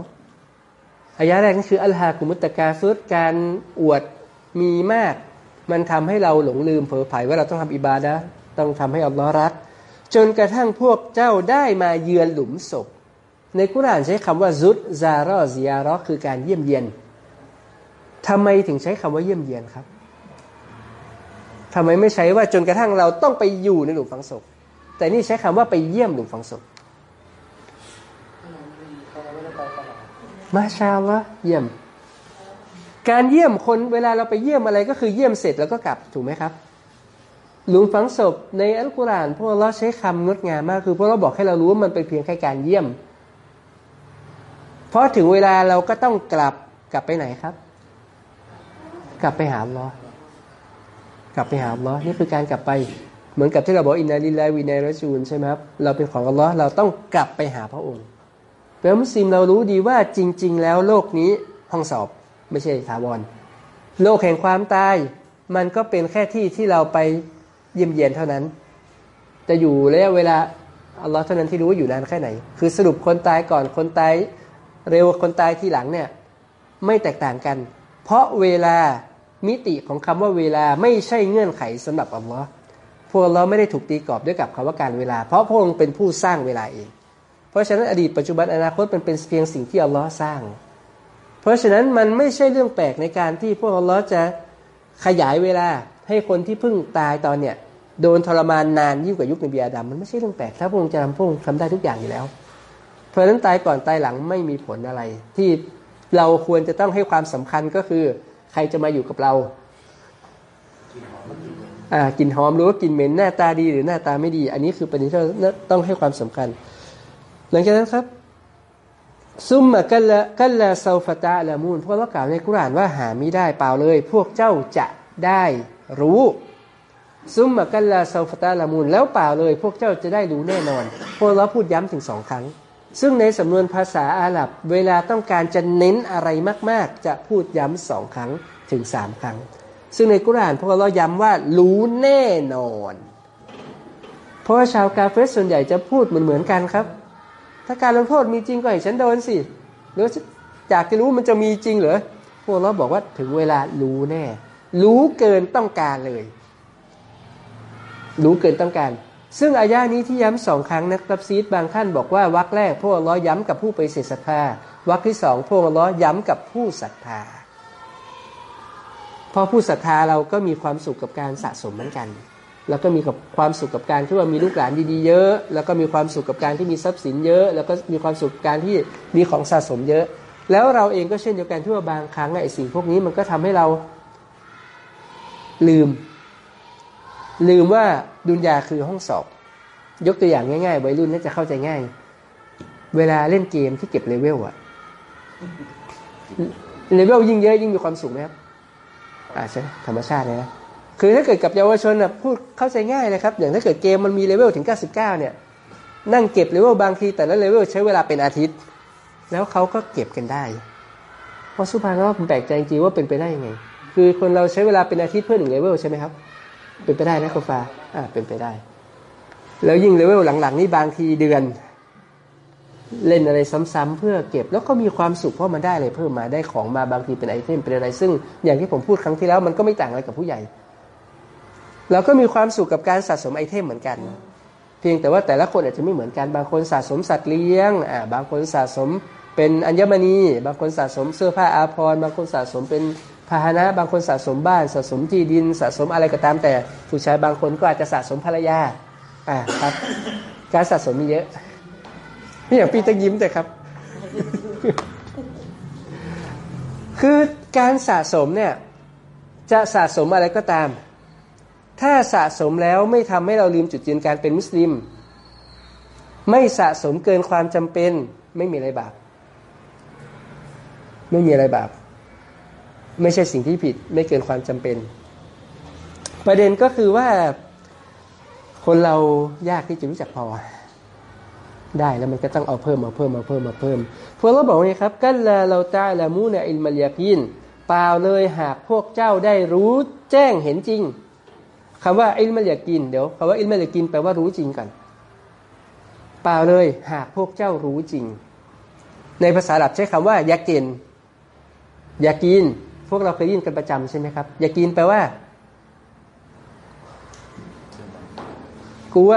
อายะแรกนั่นคืออัลฮากุมุตตะกาซุดการอวดมีมาก มันทำให้เราหลงลืมเผลอไผลว่าเราต้องทำอิบาดะต้องทำให้อัลลอฮ์รัก จนกระทั่งพวกเจ้าได้มาเยือนหลุมศพ ในกุรอานใช้คำว่าซุดซารอซิยารอคือการเยี่ยมเยียนทำไมถึงใช้คำว่าเยี่ยมเยียนครับ ทำไมไม่ใช้ว่าจนกระทั่งเราต้องไปอยู่ในหลุมฝังศพ แต่นี่ใช้คำว่าไปเยี่ยมหลุมฝังศพมาชาอัลลอฮ์เยี่ยม การเยี่ยมคนเวลาเราไปเยี่ยมอะไรก็คือเยี่ยมเสร็จแล้วก็กลับถูกไหมครับ หลุมฝังศพในอัลกุรอานพวกเราใช้คำงดงามมากคือพวกเราบอกให้เรารู้ว่ามันเป็นเพียงแค่การเยี่ยม เพราะถึงเวลาเราก็ต้องกลับกลับไปไหนครับ กลับไปหาอัลลอฮ์ กลับไปหาอัลลอฮ์นี่คือการกลับไป เหมือนกับที่เราบอกإنا لله وإنا إليه راجعونใช่ไหมครับเราเป็นของอัลลอฮ์เราต้องกลับไปหาพระองค์เป็นมุสลิมเรารู้ดีว่าจริง ๆ แล้วโลกนี้ห้องสอบไม่ใช่ถาวรโลกแห่งความตาย มันก็เป็นแค่ที่ที่เราไปเยี่ยมเยียนเท่านั้น จะอยู่ระยะเวลาอัลลอฮ์เท่านั้นที่รู้ว่าอยู่นานแค่ไหน คือสรุปคนตายก่อนคนตายเร็วคนตายทีหลังเนี่ยไม่แตกต่างกัน เพราะเวลา มิติของคำว่าเวลาไม่ใช่เงื่อนไขสำหรับอัลลอฮ์พวกเราไม่ได้ถูกตีกรอบด้วยกับคำว่าการเวลา เพราะพระองค์เป็นผู้สร้างเวลาเอง เพราะฉะนั้นอดีตปัจจุบันอนาคตมันเป็นเพียงสิ่งที่อัลลอฮ์สร้าง เพราะฉะนั้นมันไม่ใช่เรื่องแปลกในการที่พวกอัลลอฮ์จะขยายเวลาให้คนที่เพิ่งตายตอนเนี่ยโดนทรมานนานยิ่งกว่ายุคนบีอาดัมมันไม่ใช่เรื่องแปลกถ้าพระองค์จะทำพระองค์ทำได้ทุกอย่างอยู่แล้ว เพราะฉะนั้นตายก่อนตายหลังไม่มีผลอะไร ที่เราควรจะต้องให้ความสำคัญก็คือ ใครจะมาอยู่กับเราอ่ากลิ่นหอมหรือว่ากลิ่นเหม็นหน้าตาดีหรือหน้าตาไม่ดี อันนี้คือประเด็นที่เราต้องให้ความสำคัญ หลังจากนั้นครับ ซุมมะกัลละกัลละซาฟตะละมูนพวกเรากล่าวในกุรานว่าหาไม่ได้เปล่าเลย พวกเจ้าจะได้รู้ ซุมมะกัลละซาฟตะละมูนแล้วเปล่าเลย พวกเจ้าจะได้รู้แน่นอน พวกเราพูดย้ำถึงสองครั้ง ซึ่งในสำนวนภาษาอาหรับ เวลาต้องการจะเน้นอะไรมาก ๆ จะพูดย้ำสองครั้งถึงสามครั้ง ซึ่งในกุรานพวกเราย้ำว่า รู้แน่นอน เพราะว่าชาวกาเฟสส่วนใหญ่จะพูดเหมือนเหมือนๆกันครับ ถ้าการลงโทษมีจริงก็ให้ฉันโดนสิหรืออยากจะรู้มันจะมีจริงเหรอพวกเราบอกว่าถึงเวลารู้แน่ รู้เกินต้องการเลย รู้เกินต้องการ ซึ่งอายานี้ที่ย้ำสองครั้งนะครับซีดบางท่านบอกว่าวักแรกพวกล้อย้ำกับผู้ไปเสศรัทธาวักที่สองพวกล้อย้ำกับผู้ศรัทธาพอผู้ศรัทธาเราก็มีความสุขกับการสะสมเหมือนกัน แล้วก็มีกับความสุขกับการที่ว่ามีลูกหลานดีๆเยอะ แล้วก็มีความสุขกับการที่มีทรัพย์สินเยอะ แล้วก็มีความสุขกับการที่มีของสะสมเยอะ แล้วเราเองก็เช่นเดียวกันที่ว่าบางครั้งไอ้สิ่งพวกนี้มันก็ทำให้เราลืม ลืมว่าدنياคือห้องสอบ ยกตัวอย่างง่ายๆวัยรุ่นน่าจะเข้าใจง่าย เวลาเล่นเกมที่เก็บเลเวลอะเลเวลยิ่งเยอะยิ่งมีความสุขไหมครับอ่าใช่ธรรมชาติเลยนะคือถ้าเกิดกับเยาวชนนะพูดเข้าใจง่ายเลยครับ อย่างถ้าเกิดเกมมันมีเลเวลถึง 99 เนี่ย นั่งเก็บเลเวลบางทีแต่ละเลเวลใช้เวลาเป็นอาทิตย์ แล้วเขาก็เก็บกันได้เพราะสารภาพว่าผมแปลกใจจริงว่าเป็นไปได้ยังไง คือคนเราใช้เวลาเป็นอาทิตย์เพื่อหนึ่งเลเวลใช่ไหมครับ เป็นไปได้นะคุณฟ้าอ่าเป็นไปได้ แล้วยิ่งเลเวลหลังๆ นี่บางทีเดือน เล่นอะไรซ้ำๆเพื่อเก็บ แล้วก็มีความสุขเพราะมันได้อะไรเพิ่มมาได้ของมาบางทีเป็น item เป็นอะไร ซึ่งอย่างที่ผมพูดครั้งที่แล้วมันก็ไม่ต่างอะไรกับผู้ใหญ่ เราก็มีความสุขกับการสะสมไอเทมเหมือนกัน เพียงแต่ว่าแต่ละคนอาจจะไม่เหมือนกันบางคนสะสมสัตว์เลี้ยงอ่าบางคนสะสมเป็นอัญมณี บางคนสะสมเสื้อผ้าอาภรณ์บางคนสะสมเป็น พาหนะบางคนสะสมบ้านสะสมที่ดินสะสมอะไรก็ตามแต่ผู้ชายบางคนก็อาจจะสะสมภรรยาอ่าครับ การสะสมมีเยอะนี่อย่างพี่ตะยิ้มแต่ครับ คือการสะสมเนี่ยจะสะสมอะไรก็ตาม ถ้าสะสมแล้วไม่ทำให้เราลืมจุดยืนการเป็นมุสลิม ไม่สะสมเกินความจำเป็น ไม่มีอะไรบาปไม่มีอะไรบาป ไม่ใช่สิ่งที่ผิดไม่เกินความจำเป็น ประเด็นก็คือว่าคนเรายากที่จะรู้จักพอ ได้แล้วมันก็ต้องเอาเพิ่มเอาเพิ่มเอาเพิ่มมาเพิ่มพวกเราบอกไงครับกันละเราตาละมูนอิลมาลยากินเปล่าเลยหากพวกเจ้าได้รู้แจ้งเห็นจริงคำว่าอิลมาลยากินเดี๋ยวคำว่าอิลมาลยากินแปลว่ารู้จริงกันเปล่าเลยหากพวกเจ้ารู้จริง ในภาษาอับใช้คำว่ายากินยากิน วกเราเคยยินกันประจำใช่ไหมครับยากินแปลว่า กลัว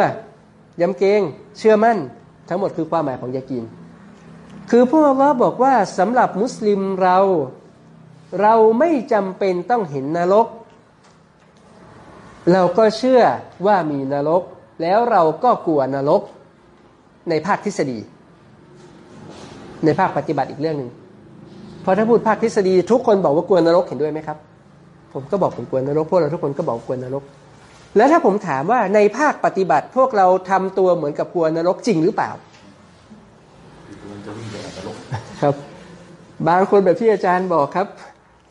ยำเกรงเชื่อมั่น ทั้งหมดคือความหมายของยากิน คือพวกเราบอกว่าสำหรับมุสลิมเรา เราไม่จำเป็นต้องเห็นนรก เราก็เชื่อว่ามีนรก แล้วเราก็กลัวนรก ในภาคทฤษฎี ในภาคปฏิบัติอีกเรื่องหนึ่ง พอถ้าพูดภาคทฤษฎีทุกคนบอกว่ากลัวนรกเห็นด้วยไหมครับ ผมก็บอกผมกลัวนรกพวกเราทุกคนก็บอกกลัวนรก แล้วถ้าผมถามว่าในภาคปฏิบัติพวกเราทำตัวเหมือนกับกลัวนรกจริงหรือเปล่าครับ บางคนแบบที่อาจารย์บอกครับ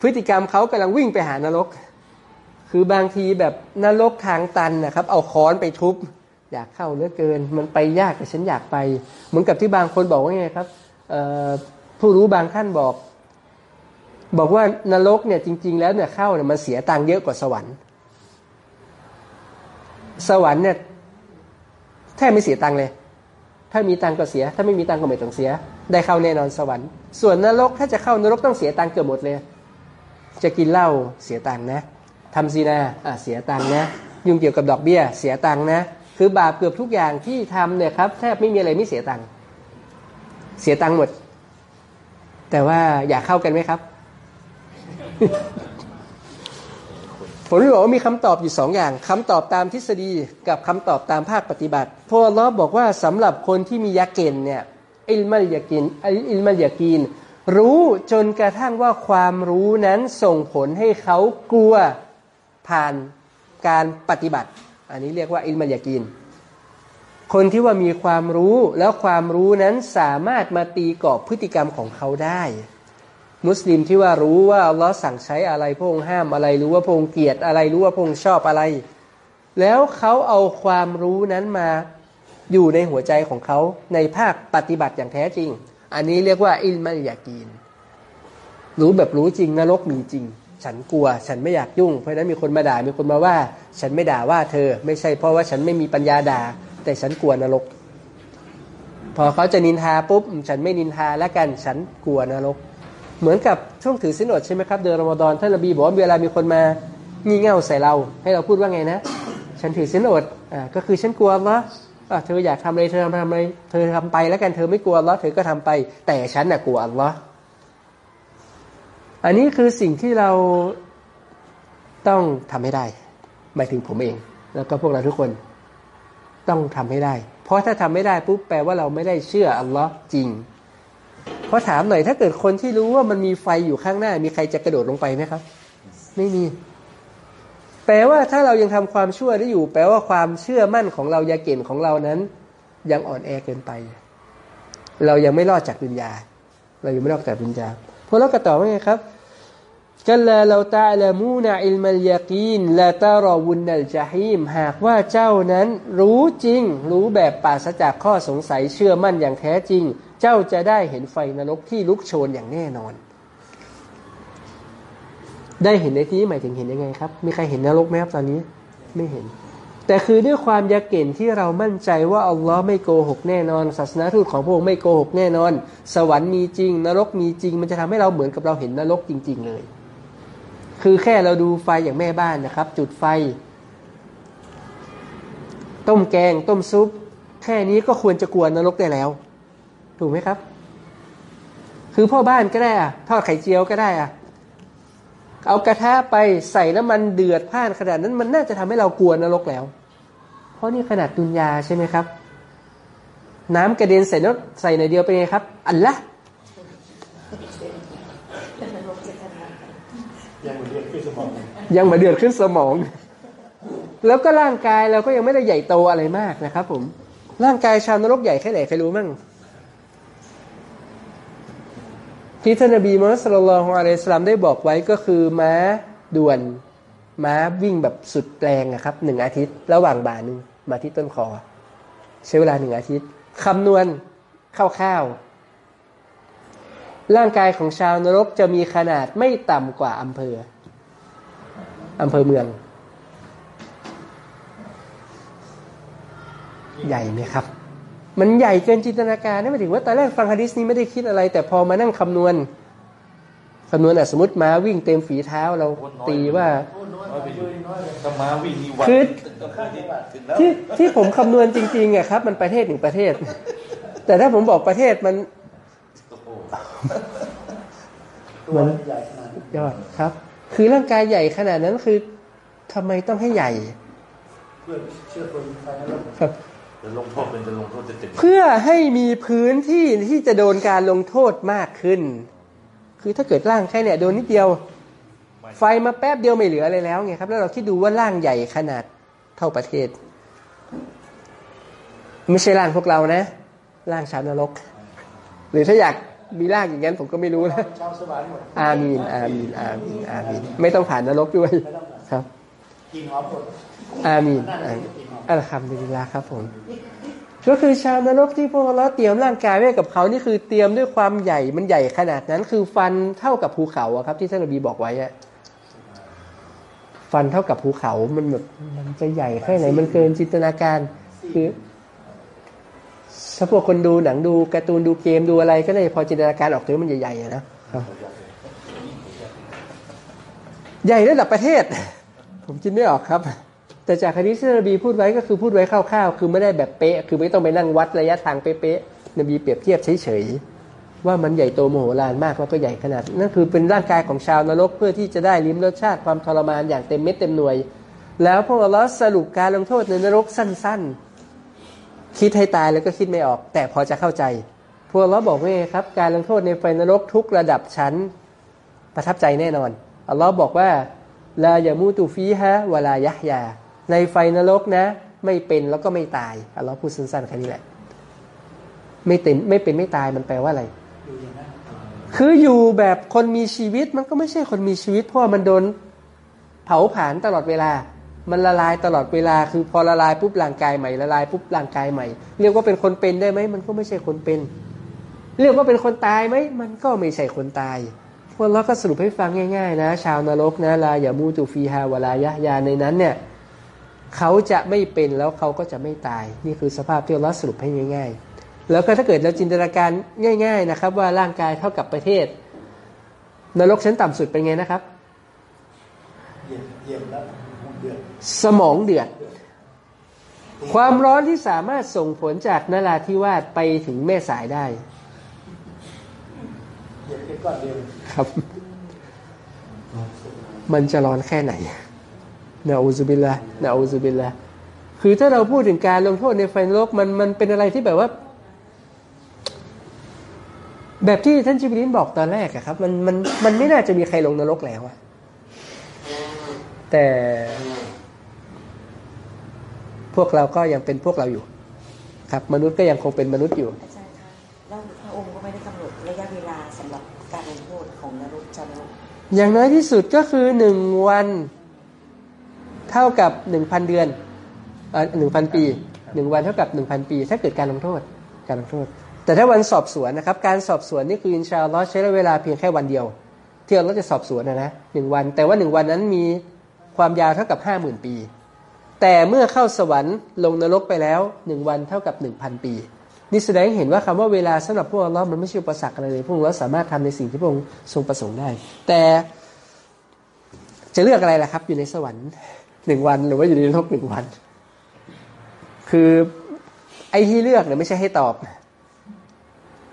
พฤติกรรมเขากำลังวิ่งไปหานรก คือบางทีแบบนรกทางตันนะครับ เอาค้อนไปทุบอยากเข้าเหลือเกิน มันไปยากแต่ฉันอยากไป เหมือนกับที่บางคนบอกว่าไงครับผู้รู้บางท่านบอก บอกว่านรกเนี่ยจริง ๆ แล้วเนี่ยเข้าเนี่ยมันเสียตังค์เยอะกว่าสวรรค์ สวรรค์เนี่ยแทบไม่เสียตังค์เลย ถ้ามีตังค์ก็เสีย ถ้าไม่มีตังค์ก็ไม่ต้องเสีย ได้เข้าแน่นอนสวรรค์ ส่วนนรกถ้าจะเข้านรกต้องเสียตังค์เกือบหมดเลย จะกินเหล้าเสียตังค์นะทำซีนาอะเสียตังค์นะ ยุ่งเกี่ยวกับดอกเบี้ย เสียตังค์นะ คือบาปเกือบทุกอย่างที่ทำเนี่ยครับแทบไม่มีอะไรไม่เสียตังค์ เสียตังค์หมด แต่ว่าอยากเข้ากันไหมครับ ผมจะบอกว่ามีคำตอบอยู่สองอย่างคำตอบตามทฤษฎีกับคำตอบตามภาคปฏิบัติพอลอบอกว่าสำหรับคนที่มียาเกนเนี่ยอิลมัลยากินอิลมัลยากีนรู้จนกระทั่งว่าความรู้นั้นส่งผลให้เขากลัวผ่านการปฏิบัติ อันนี้เรียกว่าอิลมัลยากีนคนที่ว่ามีความรู้แล้วความรู้นั้นสามารถมาตีกรอบพฤติกรรมของเขาได้ มุสลิมที่ว่ารู้ว่าอัลลอฮ์สั่งใช้อะไรพระองค์ห้ามอะไรรู้ว่าพระองค์เกลียดอะไรรู้ว่าพระองค์ชอบอะไร แล้วเขาเอาความรู้นั้นมาอยู่ในหัวใจของเขาในภาคปฏิบัติอย่างแท้จริง อันนี้เรียกว่าอิลมัลยากีน รู้แบบรู้จริงนรกมีจริง ฉันกลัว ฉันไม่อยากยุ่ง เพราะฉะนั้นมีคนมาด่ามีคนมาว่า ฉันไม่ด่าว่าเธอ ไม่ใช่เพราะว่าฉันไม่มีปัญญาด่า แต่ฉันกลัวนรก พอเขาจะนินทาปุ๊บ ฉันไม่นินทาแล้วกันฉันกลัวนรก เหมือนกับช่วงถือสินอดใช่ไหมครับเดือนรอมฎอนท่านนบีบอกว่าเวลามีคนมางี่เง่าใส่เรา ให้เราพูดว่าไงนะ ฉันถือสินอดอ่าก็คือฉันกลัวอัลเลาะเธออยากทำอะไรเธอทำอะไรเธอทำไปแล้วกันเธอไม่กลัวอัลลาะห์เธอก็ทำไป แต่ฉันน่ะกลัวอัลลาะห์อันนี้คือสิ่งที่เราต้องทำให้ได้หมายถึงผมเอง แล้วก็พวกเราทุกคนต้องทำให้ได้ เพราะถ้าทำไม่ได้ปุ๊บแปลว่าเราไม่ได้เชื่ออัลลาะห์จริง เพราะถามหน่อยถ้าเกิดคนที่รู้ว่ามันมีไฟอยู่ข้างหน้า มีใครจะกระโดดลงไปไหมครับ ไม่มี แปลว่าถ้าเรายังทำความชั่วได้อยู่ แปลว่าความเชื่อมั่นของเรายาเก่นของเรานั้น ยังอ่อนแอเกินไป เรายังไม่รอดจากดุนยา เรายังไม่รอดจากดุนยาพวกเราก็ตอบว่าไงครับกัลลาเราตาละมูนอิลมัลยากีนละตารอวุนนัลจาฮีมหากว่าเจ้านั้นรู้จริง รู้แบบปราศจากข้อสงสัยเชื่อมั่นอย่างแท้จริง เจ้าจะได้เห็นไฟนรกที่ลุกโชนอย่างแน่นอน ได้เห็นในที่นี้หมายถึงเห็นยังไงครับ มีใครเห็นนรกไหมครับตอนนี้ไม่เห็น แต่คือด้วยความยาเก่นที่เรามั่นใจว่าอัลลอฮ์ไม่โกหกแน่นอน ศาสนาทูตของพระองค์ไม่โกหกแน่นอน สวรรค์มีจริง นรกมีจริง มันจะทำให้เราเหมือนกับเราเห็นนรกจริง ๆ เลย คือแค่เราดูไฟอย่างแม่บ้านนะครับ จุดไฟ ต้มแกง ต้มซุป แค่นี้ก็ควรจะกลัวนรกได้แล้ว ถูกไหมครับ คือพ่อบ้านก็ได้อะทอดไข่เจียวก็ได้อะเอากระทะไปใส่น้ำมันเดือดพ่านขนาดนั้นมันน่าจะทำให้เรากลัวนรกแล้ว เพราะนี่ขนาดดุนยาใช่ไหมครับ น้ำกระเด็นใส่นกใส่ในอยเดียวเป็นไงครับ อันละยังเหมือนเรียนขึ้นสมองยังมาเดือดขึ้นสมอง แล้วก็ร่างกายเราก็ยังไม่ได้ใหญ่โตอะไรมากนะครับผมร่างกายชาวนรกใหญ่แค่ไหนใครรู้มั่ง ที่ท่านนบีมุฮัมมัดสุลลัลลอฮุอะลัยฮิสสลามได้บอกไว้ก็คือม้าด่วน ม้าวิ่งแบบสุดแรงนะครับหนึ่งอาทิตย์ ระหว่างบ่าหนึ่งมาที่ต้นคอ ใช้เวลาหนึ่งอาทิตย์คำนวณคร่าวๆร่างกายของชาวนรกจะมีขนาดไม่ต่ำกว่าอำเภออำเภอเมือง ใหญ่ไหมครับ มันใหญ่เกินจินตนาการนะหมายถึงว่าตอนแรกฟังฮะดิษนี้ไม่ได้คิดอะไร แต่พอมานั่งคำนวณคำนวณอะสมมติม้าวิ่งเต็มฝีเท้าเราตีว่าน้อยไปเลยน้อยเลยถ้ามาวิ่งนี่วันคือข้างจังหวัดถึงแล้วที่ที่ผมคำนวณจริงๆอะครับ มันประเทศหนึ่งประเทศ แต่ถ้าผมบอกประเทศมันโอ้โหตัวใหญ่ขนาดนั้นยอดครับ คือร่างกายใหญ่ขนาดนั้นคือทำไมต้องให้ใหญ่เพื่อเชื่อคนไฟนรกครับจะ ลงโทษเป็นจะลงโทษจะเต็มเพื่อให้มีพื้นที่ที่จะโดนการลงโทษมากขึ้น คือถ้าเกิดร่างแค่เนี่ยโดนนิดเดียว ไฟมาแป๊บเดียวไม่เหลืออะไรแล้วไงครับ แล้วเราคิดดูว่าร่างใหญ่ขนาดเท่าประเทศ ไม่ใช่ร่างพวกเรานะร่างชาวนรก หรือถ้าอยากมีร่างอย่างนั้นผมก็ไม่รู้นะชาวสวรรค์หมดอามีนอามีนอามีนอามีนไม่ต้องผ่านนรกด้วยไม่ต้องผ่านครับกินหอมหมดอามีนอามีน อัลฮัมดุลิลลาครับผม ก็คือชาวนรกที่พวกเราเตรียมร่างกายไว้กับเขานี่คือเตรียมด้วยความใหญ่มันใหญ่ขนาดนั้น คือฟันเท่ากับภูเขาอะครับ ที่ท่านนบีบอกไว้อะฟันเท่ากับภูเขามันแบบมันจะใหญ่แค่ไหน มันเกินจินตนาการ คือถ้าพวกคนดูหนังดูการ์ตูนดูเกมดูอะไร ก็ได้พอจินตนาการออกถึงว่ามันใหญ่ๆนะครับใหญ่ระดับประเทศ ผมคิดไม่ออกครับ แต่จากคดีที่นบีพูดไว้ก็คือพูดไว้คร่าวๆ คือไม่ได้แบบเป๊ะ คือไม่ต้องไปนั่งวัดระยะทางเป๊ะๆ นบีเปรียบเทียบเฉยๆ ว่ามันใหญ่โตโมโหลานมากแล้วก็ใหญ่ขนาด นั่นคือเป็นร่างกายของชาวนรกเพื่อที่จะได้ลิ้มรสชาติความทรมานอย่างเต็มเม็ดเต็มหน่วย แล้วพวกเราสรุปการลงโทษในนรกสั้นๆ คิดให้ตายแล้วก็คิดไม่ออก แต่พอจะเข้าใจ พวกเราบอกว่าไงครับ การลงโทษในไฟนรกทุกระดับชั้นประทับใจแน่นอน อัลลอฮ์บอกว่าลายามูตุฟีฮะวลายะฮยา ในไฟนรกนะ ไม่เป็นแล้วก็ไม่ตายอัลลอฮ์พูดสั้นๆแค่นี้แหละ ไม่เป็นไม่เป็นไม่ตายมันแปลว่าอะไร คืออยู่แบบคนมีชีวิตมันก็ไม่ใช่คนมีชีวิต เพราะมันโดนเผาผลาญตลอดเวลา มันละลายตลอดเวลา คือพอละลายปุ๊บร่างกายใหม่ละลายปุ๊บร่างกายใหม่ เรียกว่าเป็นคนเป็นได้ไหมมันก็ไม่ใช่คนเป็น เรียกว่าเป็นคนตายไหมมันก็ไม่ใช่คนตายพวกเราก็สรุปให้ฟังง่าย ๆ นะ ชาวนรกนะลาอย่ามูตูฟีฮาวลายะยาในนั้นเนี่ย เขาจะไม่เป็นแล้วเขาก็จะไม่ตาย นี่คือสภาพที่เราสรุปให้ง่าย ๆ แล้วก็ถ้าเกิดเราจินตนาการง่าย ๆนะครับ ว่าร่างกายเท่ากับประเทศ นรกชั้นต่ำสุดเป็นไงนะครับเหยียบเหยียบแล้วเดือดสมองเดือด ความร้อนที่สามารถส่งผลจากนราธิวาสไปถึงแม่สายได้เหยียบแค่ก้อนเดียวครับ มันจะร้อนแค่ไหน นะอูซุบิลละนะอูซุบิลละคือถ้าเราพูดถึงการลงโทษในไฟนรกมันมันเป็นอะไรที่แบบว่า แบบที่ท่านจิบรินบอกตอนแรกอะครับ มันมันมันไม่น่าจะมีใครลงนรกแล้วอะแต่พวกเราก็ยังเป็นพวกเราอยู่ ครับ มนุษย์ก็ยังคงเป็นมนุษย์อยู่อาจารย์คะแล้วพระองค์ก็ไม่ได้กำหนดระยะเวลาสำหรับการลงโทษของนรกชาวนรกอย่างน้อยที่สุดก็คือหนึ่งวัน เท่ากับหนึ่งพันเดือนหนึ่งพันปีหนึ่งวันเท่ากับหนึ่งพันปี ถ้าเกิดการลงโทษการลงโทษ แต่ถ้าวันสอบสวนนะครับ การสอบสวนนี่คืออินชาอัลลอฮ์ใช้เวลาเพียงแค่วันเดียว ที่เราจะสอบสวนนะนะหนึ่งวัน แต่ว่าหนึ่งวันนั้นมีความยาวเท่ากับห้าหมื่นปี แต่เมื่อเข้าสวรรค์ลงนรกไปแล้วหนึ่งวันเท่ากับหนึ่งพันปีนี่แสดงให้เห็นว่าคำว่าเวลาสำหรับพวกอัลอฮ์มันไม่ใช่อุปสรรคอะไรเลยพวกเราสามารถทำในสิ่งที่พระองค์ทรงประสงค์ได้ แต่จะเลือกอะไรล่ะครับ อยู่ในสวรรค์ หนึ่งวันหรือว่าอยู่ในนรกหนึ่งวัน คือไอ้ที่เลือกเนี่ยไม่ใช่ให้ตอบ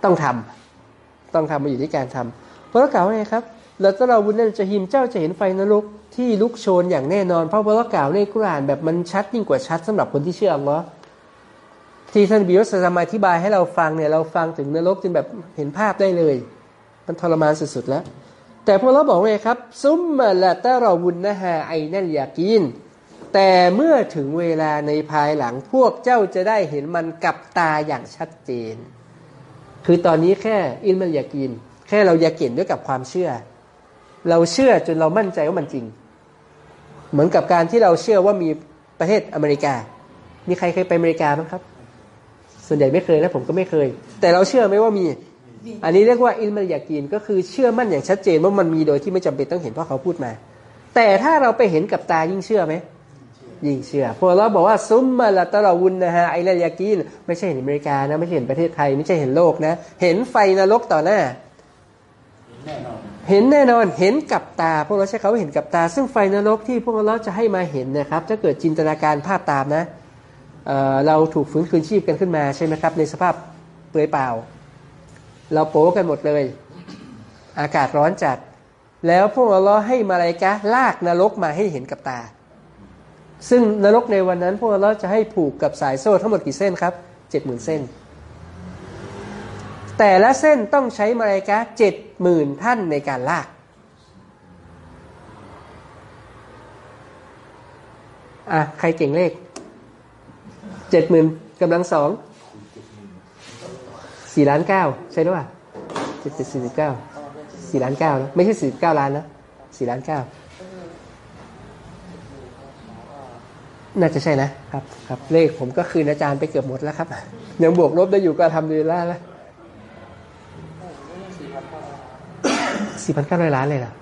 ต้องทำต้องทำมาอยู่ที่การทำเพราะเรากล่าวว่าไงครับแล้วถ้าเราบุญนั่นจะหิมเจ้าจะเห็นไฟนรกที่ลุกโชนอย่างแน่นอน เพราะเรากล่าวในกุรานแบบมันชัดยิ่งกว่าชัดสำหรับคนที่เชื่ออัลลอฮ์ที่ท่านบิวสซามอธิบายให้เราฟังเนี่ยเราฟังถึงนรกจนแบบเห็นภาพได้เลย มันทรมานสุดๆแล้ว แต่พวกเราบอกว่าไงครับ ซุมมาละตะรอวุนนะฮะไอนั่นอยากิน แต่เมื่อถึงเวลาในภายหลังพวกเจ้าจะได้เห็นมันกับตาอย่างชัดเจน คือตอนนี้แค่อินมันยากิน แค่เราอยากเห็นด้วยกับความเชื่อ เราเชื่อจนเรามั่นใจว่ามันจริง เหมือนกับการที่เราเชื่อว่ามีประเทศอเมริกา มีใครเคยไปอเมริกาบ้างครับ ส่วนใหญ่ไม่เคยนะผมก็ไม่เคย แต่เราเชื่อไหมว่ามี อันนี้เรียกว่าอินมันยากินก็คือเชื่อมั่นอย่างชัดเจนว่ามันมีโดยที่ไม่จำเป็นต้องเห็นเพราะเขาพูดมา แต่ถ้าเราไปเห็นกับตายิ่งเชื่อไหม ยิ่งเชื่อพอเราบอกว่าซุมมาละตะลาวุนนะฮะไอละยากินไม่ใช่เห็นอเมริกานะ ไม่ใช่เห็นประเทศไทย ไม่ใช่เห็นโลกนะ เห็นไฟนรกต่อหน้าแน่นอนเห็นแน่นอนเห็นกับตา พวกเราใช้คำว่าเห็นกับตา ซึ่งไฟนรกที่พวกเราจะให้มาเห็นนะครับ ถ้าเกิดจินตนาการภาพตามนะเอ่อเราถูกฟื้นคืนชีพกันขึ้นมาใช่ไหมครับ ในสภาพเปลือยเปล่า เราโป๊กันหมดเลย อากาศร้อนจัด แล้วพวกเราให้มาลายกะลากนรกมาให้เห็นกับตา ซึ่งนรกในวันนั้นพวกเราจะให้ผูกกับสายโซ่ทั้งหมดกี่เส้นครับเจ็ดหมื่นเส้น แต่ละเส้นต้องใช้มาลายกะเจ็ดหมื่นท่านในการลาก อะ ใครเก่งเลขเจ็ดหมื่นกำลังสองสี่ล้านเก้าใช่หรือเปล่าเจ็ดเจ็ดสี่สิบเก้าสี่ล้านเก้านะไม่ใช่สี่สิบเก้าล้านนะสี่ล้านเก้า น่าจะใช่นะครับครับ เลขผมก็คืนอาจารย์ไปเกือบหมดแล้วครับ ยังบวกลบได้อยู่ก็ทำดีแล้วนะสี่พันเก้าร้อยล้านเลยเหรอ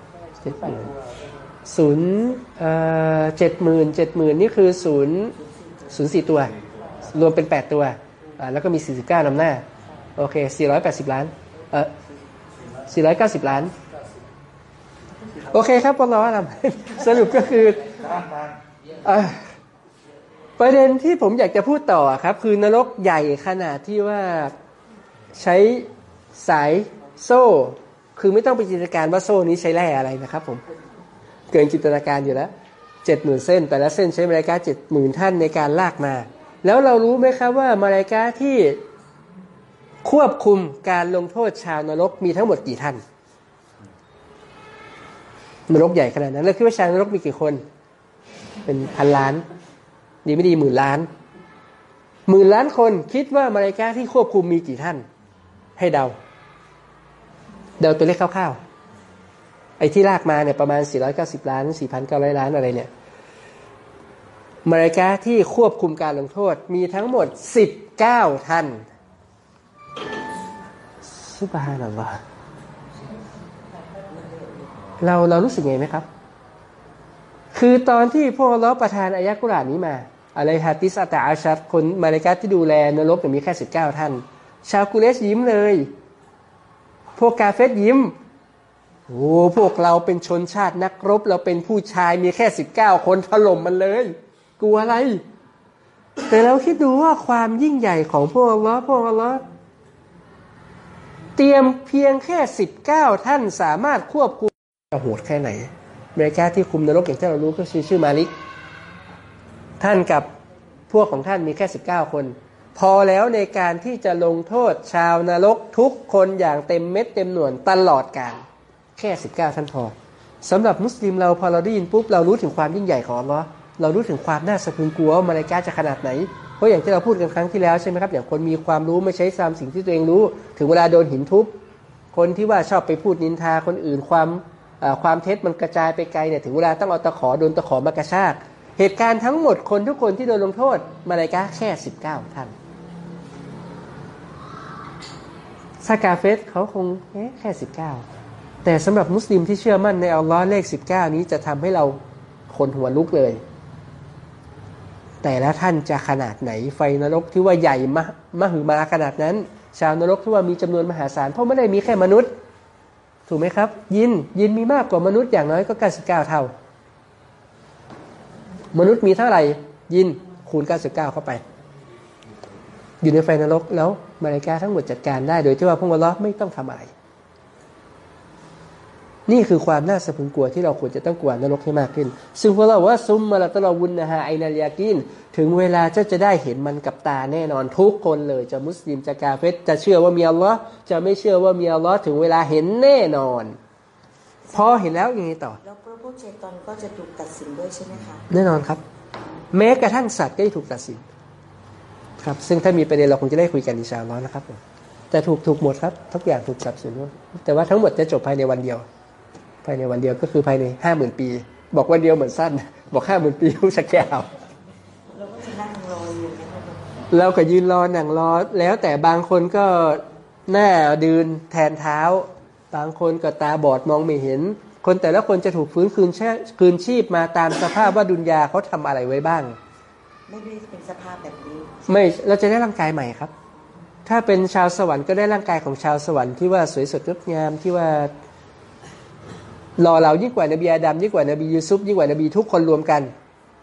เจ็ดหมื่นศูนย์เจ็ดหมื่นเจ็ดหมื่นนี่คือศูนย์ศูนย์สี่ตัว รวมเป็นแปดตัว แล้วก็มีสี่สิบเก้านำหน้า โอเคสี่ร้อยแปดสิบล้าน เออสี่ร้อยเก้าสิบล้าน โอเคครับพวกเราทำสรุปก็คือ ประเด็นที่ผมอยากจะพูดต่อครับ คือนรกใหญ่ขนาดที่ว่าใช้สายโซ่ คือไม่ต้องไปจินตนาการว่าโซ่นี้ใช้แร่อะไรนะครับ ผมเกินจินตนาการอยู่แล้วเจ็ดหมื่นเส้น แต่ละเส้นใช้มาลายกาเจ็ดหมื่นท่านในการลากมา แล้วเรารู้ไหมครับว่ามาลายกาที่ควบคุมการลงโทษชาวนรกมีทั้งหมดกี่ท่านนรกใหญ่ขนาดนั้น แล้วคิดว่าชาวนรกมีกี่คน เป็นพันล้าน ดีไม่ดีหมื่นล้านหมื่นล้านคนคิดว่ามาลายกาที่ควบคุมมีกี่ท่าน ให้เดา เดาตัวเลขคร่าวๆไอ้ที่ลากมาเนี่ยประมาณ 490 ล้าน 4,900 ล้านอะไรเนี่ยมาลายกาที่ควบคุมการลงโทษมีทั้งหมด 19 ท่านสุบฮานัลลอฮ์เราเรารู้สึกไงไหมครับ คือตอนที่พวกเราประทานอายะกุรอานนี้มา อะไรฮะติสอัตอาชัดคนมาเลกาที่ดูแลนรกเนี่ยมีแค่19ท่าน ชาวกุเรชยิ้มเลย พวกกาเฟสยิ้มโอ้พวกเราเป็นชนชาตินักรบ เราเป็นผู้ชายมีแค่สิบเก้าคนถล่มมันเลย กลัวอะไร แต่เราคิดดูว่าความยิ่งใหญ่ของพวกอัลอฮ์พวกอัลอฮ์เตรียมเพียงแค่สิบเก้าท่านสามารถควบคุมโหดแค่ไหนเมริกาที่คุมนรกอย่างที่เรารู้ก็ชื่อชื่อมาลิก ท่านกับพวกของท่านมีแค่สิบเก้าคน พอแล้วในการที่จะลงโทษชาวนรกทุกคนอย่างเต็มเม็ดเต็มหน่วยตลอดกาลแค่สิบเก้าท่านพอสำหรับมุสลิมเราพอเราได้ยินปุ๊บเรารู้ถึงความยิ่งใหญ่ของอัลลอฮ์เรารู้ถึงความน่าสะพรึงกลัวว่ามาเลายกาจะขนาดไหนเพราะอย่างที่เราพูดกันครั้งที่แล้วใช่ไหมครับอย่างคนมีความรู้ไม่ใช้ตามสิ่งที่ตัวเองรู้ ถึงเวลาโดนหินทุบคนที่ว่าชอบไปพูดนินทาคนอื่นความความเท็จมันกระจายไปไกลเนี่ยถึงเวลาต้องเอาตะขอโดนตะขอมากระชาก เหตุการณ์ทั้งหมดคนทุกคนที่โดนลงโทษ มาเลายกาแค่สิบเก้าท่านซากาเฟสเขาคงแค่สิบเก้าแต่สำหรับมุสลิมที่เชื่อมั่นในอัลลอฮ์เลขสิบเก้านี้จะทำให้เราคนหัวลุกเลย แต่ละท่านจะขนาดไหนไฟนรกที่ว่าใหญ่มะมหึมาขนาดนั้น ชาวนรกที่ว่ามีจำนวนมหาศาลเพราะไม่ได้มีแค่มนุษย์ ถูกไหมครับ ยินยินมีมากกว่ามนุษย์อย่างน้อยก็ 99 เท่า มนุษย์มีเท่าไหร่ยินคูณ 99 เข้าไป อยู่ในไฟนรกแล้วมาลายกาทั้งหมดจัดการได้โดยที่ว่าพวกอัลเละไม่ต้องทำอะไร นี่คือความน่าสะพรึงกลัวที่เราควรจะต้องกลัวนรกให้มากขึ้น ซึ่งพวกเราว่าซุมมาละตลอวุนนะฮะไอนาลยากิน ถึงเวลาเจะจะได้เห็นมันกับตาแน่นอนทุกคนเลย จะมุสลิมจะกาเฟตจะเชื่อว่ามีอัลลอฮ์จะไม่เชื่อว่ามีอัลลอฮ์ถึงเวลาเห็นแน่นอน พอเห็นแล้วยังไงต่อ แล้วพระผู้เชตอนก็จะถูกตัดสินด้วยใช่ไหมคะ แน่นอนครับ แม้กระทั่งสัตว์ก็ได้ถูกตัดสิน ครับ ซึ่งถ้ามีประเด็นเราคงจะได้คุยกันอินชาอัลลอฮ์นะครับผมแต่ถูกถูกหมดครับ ทุกอย่างถูกตัดสินหมดแต่ว่าทั้งหมดจะจบภายในวันเดียว ภายในวันเดียวก็คือภายในห้าหมื่นปี บอกวันเดียวเหมือนสั้น บอกห้าหมื่นปีผู้ชักแก้วเราก็จะนั่งรออยู่นะคะเราก็ยืนรอหนังรอ แล้วแต่บางคนก็หน้าดืนแทนเท้า บางคนก็ตาบอดมองไม่เห็น คนแต่ละคนจะถูกฟื้นคืนแช่คืนชีพมาตามสภาพว่าดุนยาเขาทำอะไรไว้บ้าง ไม่ได้เป็นสภาพแบบนี้ ไม่เราจะได้ร่างกายใหม่ครับ ถ้าเป็นชาวสวรรค์ก็ได้ร่างกายของชาวสวรรค์ที่ว่าสวยสดงดงามที่ว่าหล่อเหลายิ่งกว่านบีอาดัมยิ่งกว่านบียูซุฟยิ่งกว่านบีทุกคนรวมกัน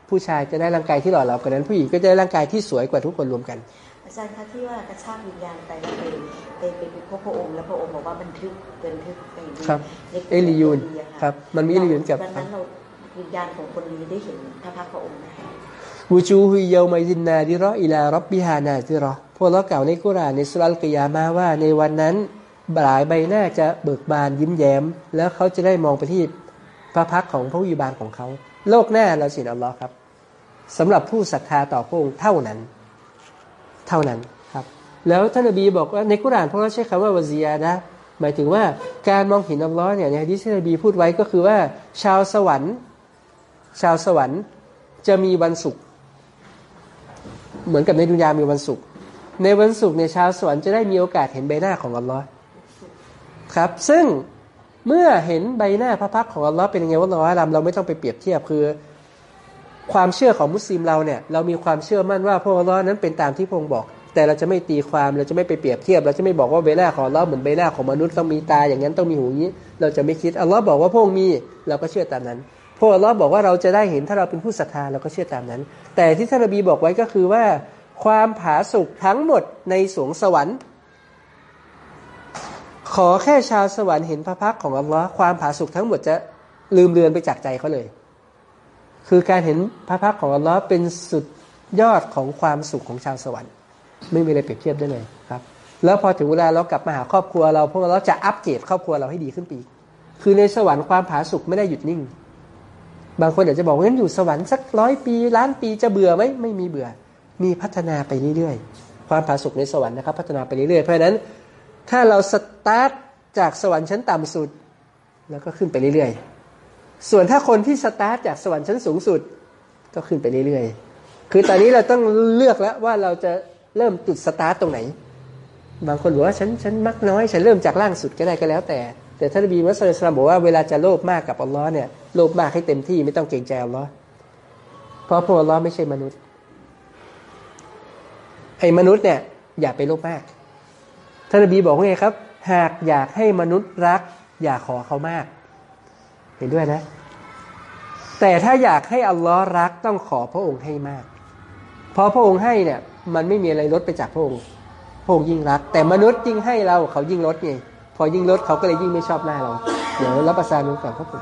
ผู้ชายจะได้ร่างกายที่หล่อเหลากว่านั้น ผู้หญิงก็จะได้ร่างกายที่สวยกว่าทุกคนรวมกัน อาจารย์คะที่ว่ากระชากวิญญาณไปแล้วไปไปไปพบพระองค์แล้วพระองค์บอกว่าบันทึกบันทึกไปในครับในเอลิยูนตัวดีอะะครับมันมีเอลิยูนกับวันนั้นเราวิญญาณของคนนี้ได้เห็นพระพักตร์พระองค์ไหมคะวูจูฮุยเยาไมซินนาดิรออิลารับบิฮานาดิรอพวกเรากล่าวในกุรอานในสุรัลกิยามาว่าในวันนั้นหลายใบหน้าจะเบิกบานยิ้มแย้ม แล้วเขาจะได้มองไปที่พระพักตร์ของพระวิบาลของเขา โลกหน้าเราสินอัลลอฮ์ครับสำหรับผู้ศรัทธาต่อพระองค์เท่านั้น เท่านั้นครับ แล้วท่านนบีบอกว่าในกุรอานพวกเราใช้คำว่าวาซียานะหมายถึงว่าการมองเห็นอัลลอฮ์เนี่ยในฮะดีษที่นบีพูดไว้ก็คือว่า ชาวสวรรค์ ชาวสวรรค์จะมีวันศุกร์เหมือนกับในดุนยามีวันศุกร์ในวันศุกร์ในชาวสวรรค์จะได้มีโอกาสเห็นใบหน้าของอัลลอฮ์ครับ ซึ่งเมื่อเห็นใบหน้าพระพักของอัลลอฮ์เป็นยังไงว่าเราอาลัมเราไม่ต้องไปเปรียบเทียบคือ ความเชื่อของมุสลิมเราเนี่ยเรามีความเชื่อมั่นว่าพระองค์อัลลอฮ์นั้นเป็นตามที่พระองค์บอก แต่เราจะไม่ตีความเราจะไม่ไปเปรียบเทียบ เราจะไม่บอกว่าใบหน้าของอัลลอฮ์เหมือนใบหน้าของมนุษย์ต้องมีตาอย่างนั้นต้องมีหูอย่างนี้ เราจะไม่คิดอัลลอฮ์บอกว่าพระองค์มีเราก็เชื่อตามนั้นพระองค์อัลลอฮ์บอกว่าเราจะได้เห็นถ้าเราเป็นผู้ศรัทธาเราก็เชื่อตามนั้น แต่ที่ท่านนบีบอกไว้ก็คือว่า ความผาสุกทั้งหมดในสวงสวรรค์ ขอแค่ชาวสวรรค์เห็นพระพักของอัลลอฮ์ความผาสุกทั้งหมดจะลืมเลือนไปจากใจเขาเลย คือการเห็นพระพักของอัลลอฮ์เป็นสุดยอดของความสุขของชาวสวรรค์ ไม่มีอะไรเปรียบเทียบได้เลยครับ แล้วพอถึงเวลาเรากลับมาหาครอบครัวเราพวกเราจะอัปเกรดครอบครัวเราให้ดีขึ้นปีกคือในสวรรค์ความผาสุกไม่ได้หยุดนิ่ง บางคนอาจจะบอกว่างั้นอยู่สวรรค์สักร้อยปีล้านปีจะเบื่อไหมไม่มีเบื่อ มีพัฒนาไปเรื่อยๆ ความผาสุกในสวรรค์นะครับ พัฒนาไปเรื่อยๆ เพราะฉะนั้นถ้าเราสตาร์ทจากสวรรค์ชั้นต่ำสุด แล้วก็ขึ้นไปเรื่อยๆ ส่วนถ้าคนที่สตาร์ทจากสวรรค์ชั้นสูงสุด ก็ขึ้นไปเรื่อยๆ คือตอนนี้เราต้องเลือกแล้วว่าเราจะเริ่มจุดสตาร์ทตรงไหน บางคนบอกว่าฉันฉันมักน้อย ฉันเริ่มจากล่างสุดก็ได้ก็แล้วแต่ แต่ท่านบีมุสลิมบอกว่าเวลาจะโลภมากกับอัลลอฮ์เนี่ยโลภมากให้เต็มที่ไม่ต้องเกรงใจอัลลอฮ์เพราะพวกอัลลอฮ์ไม่ใช่มนุษย์ไอ้มนุษย์เนี่ยอย่าไปโลภมาก ท่านบีบอกว่าไงครับ หากอยากให้มนุษย์รัก อย่าขอเขามาก เห็นด้วยนะ แต่ถ้าอยากให้อัลลอฮ์รักต้องขอพระองค์ให้มาก เพราะพระองค์ให้เนี่ย มันไม่มีอะไรลดไปจากพระองค์พระองค์ยิ่งรัก แต่มนุษย์ยิ่งให้เราเขายิ่งลดไงพอยิ่งลดเขาก็เลยยิ่งไม่ชอบหน้าเราเดี๋ยวรับประทานดูก่อนครับผม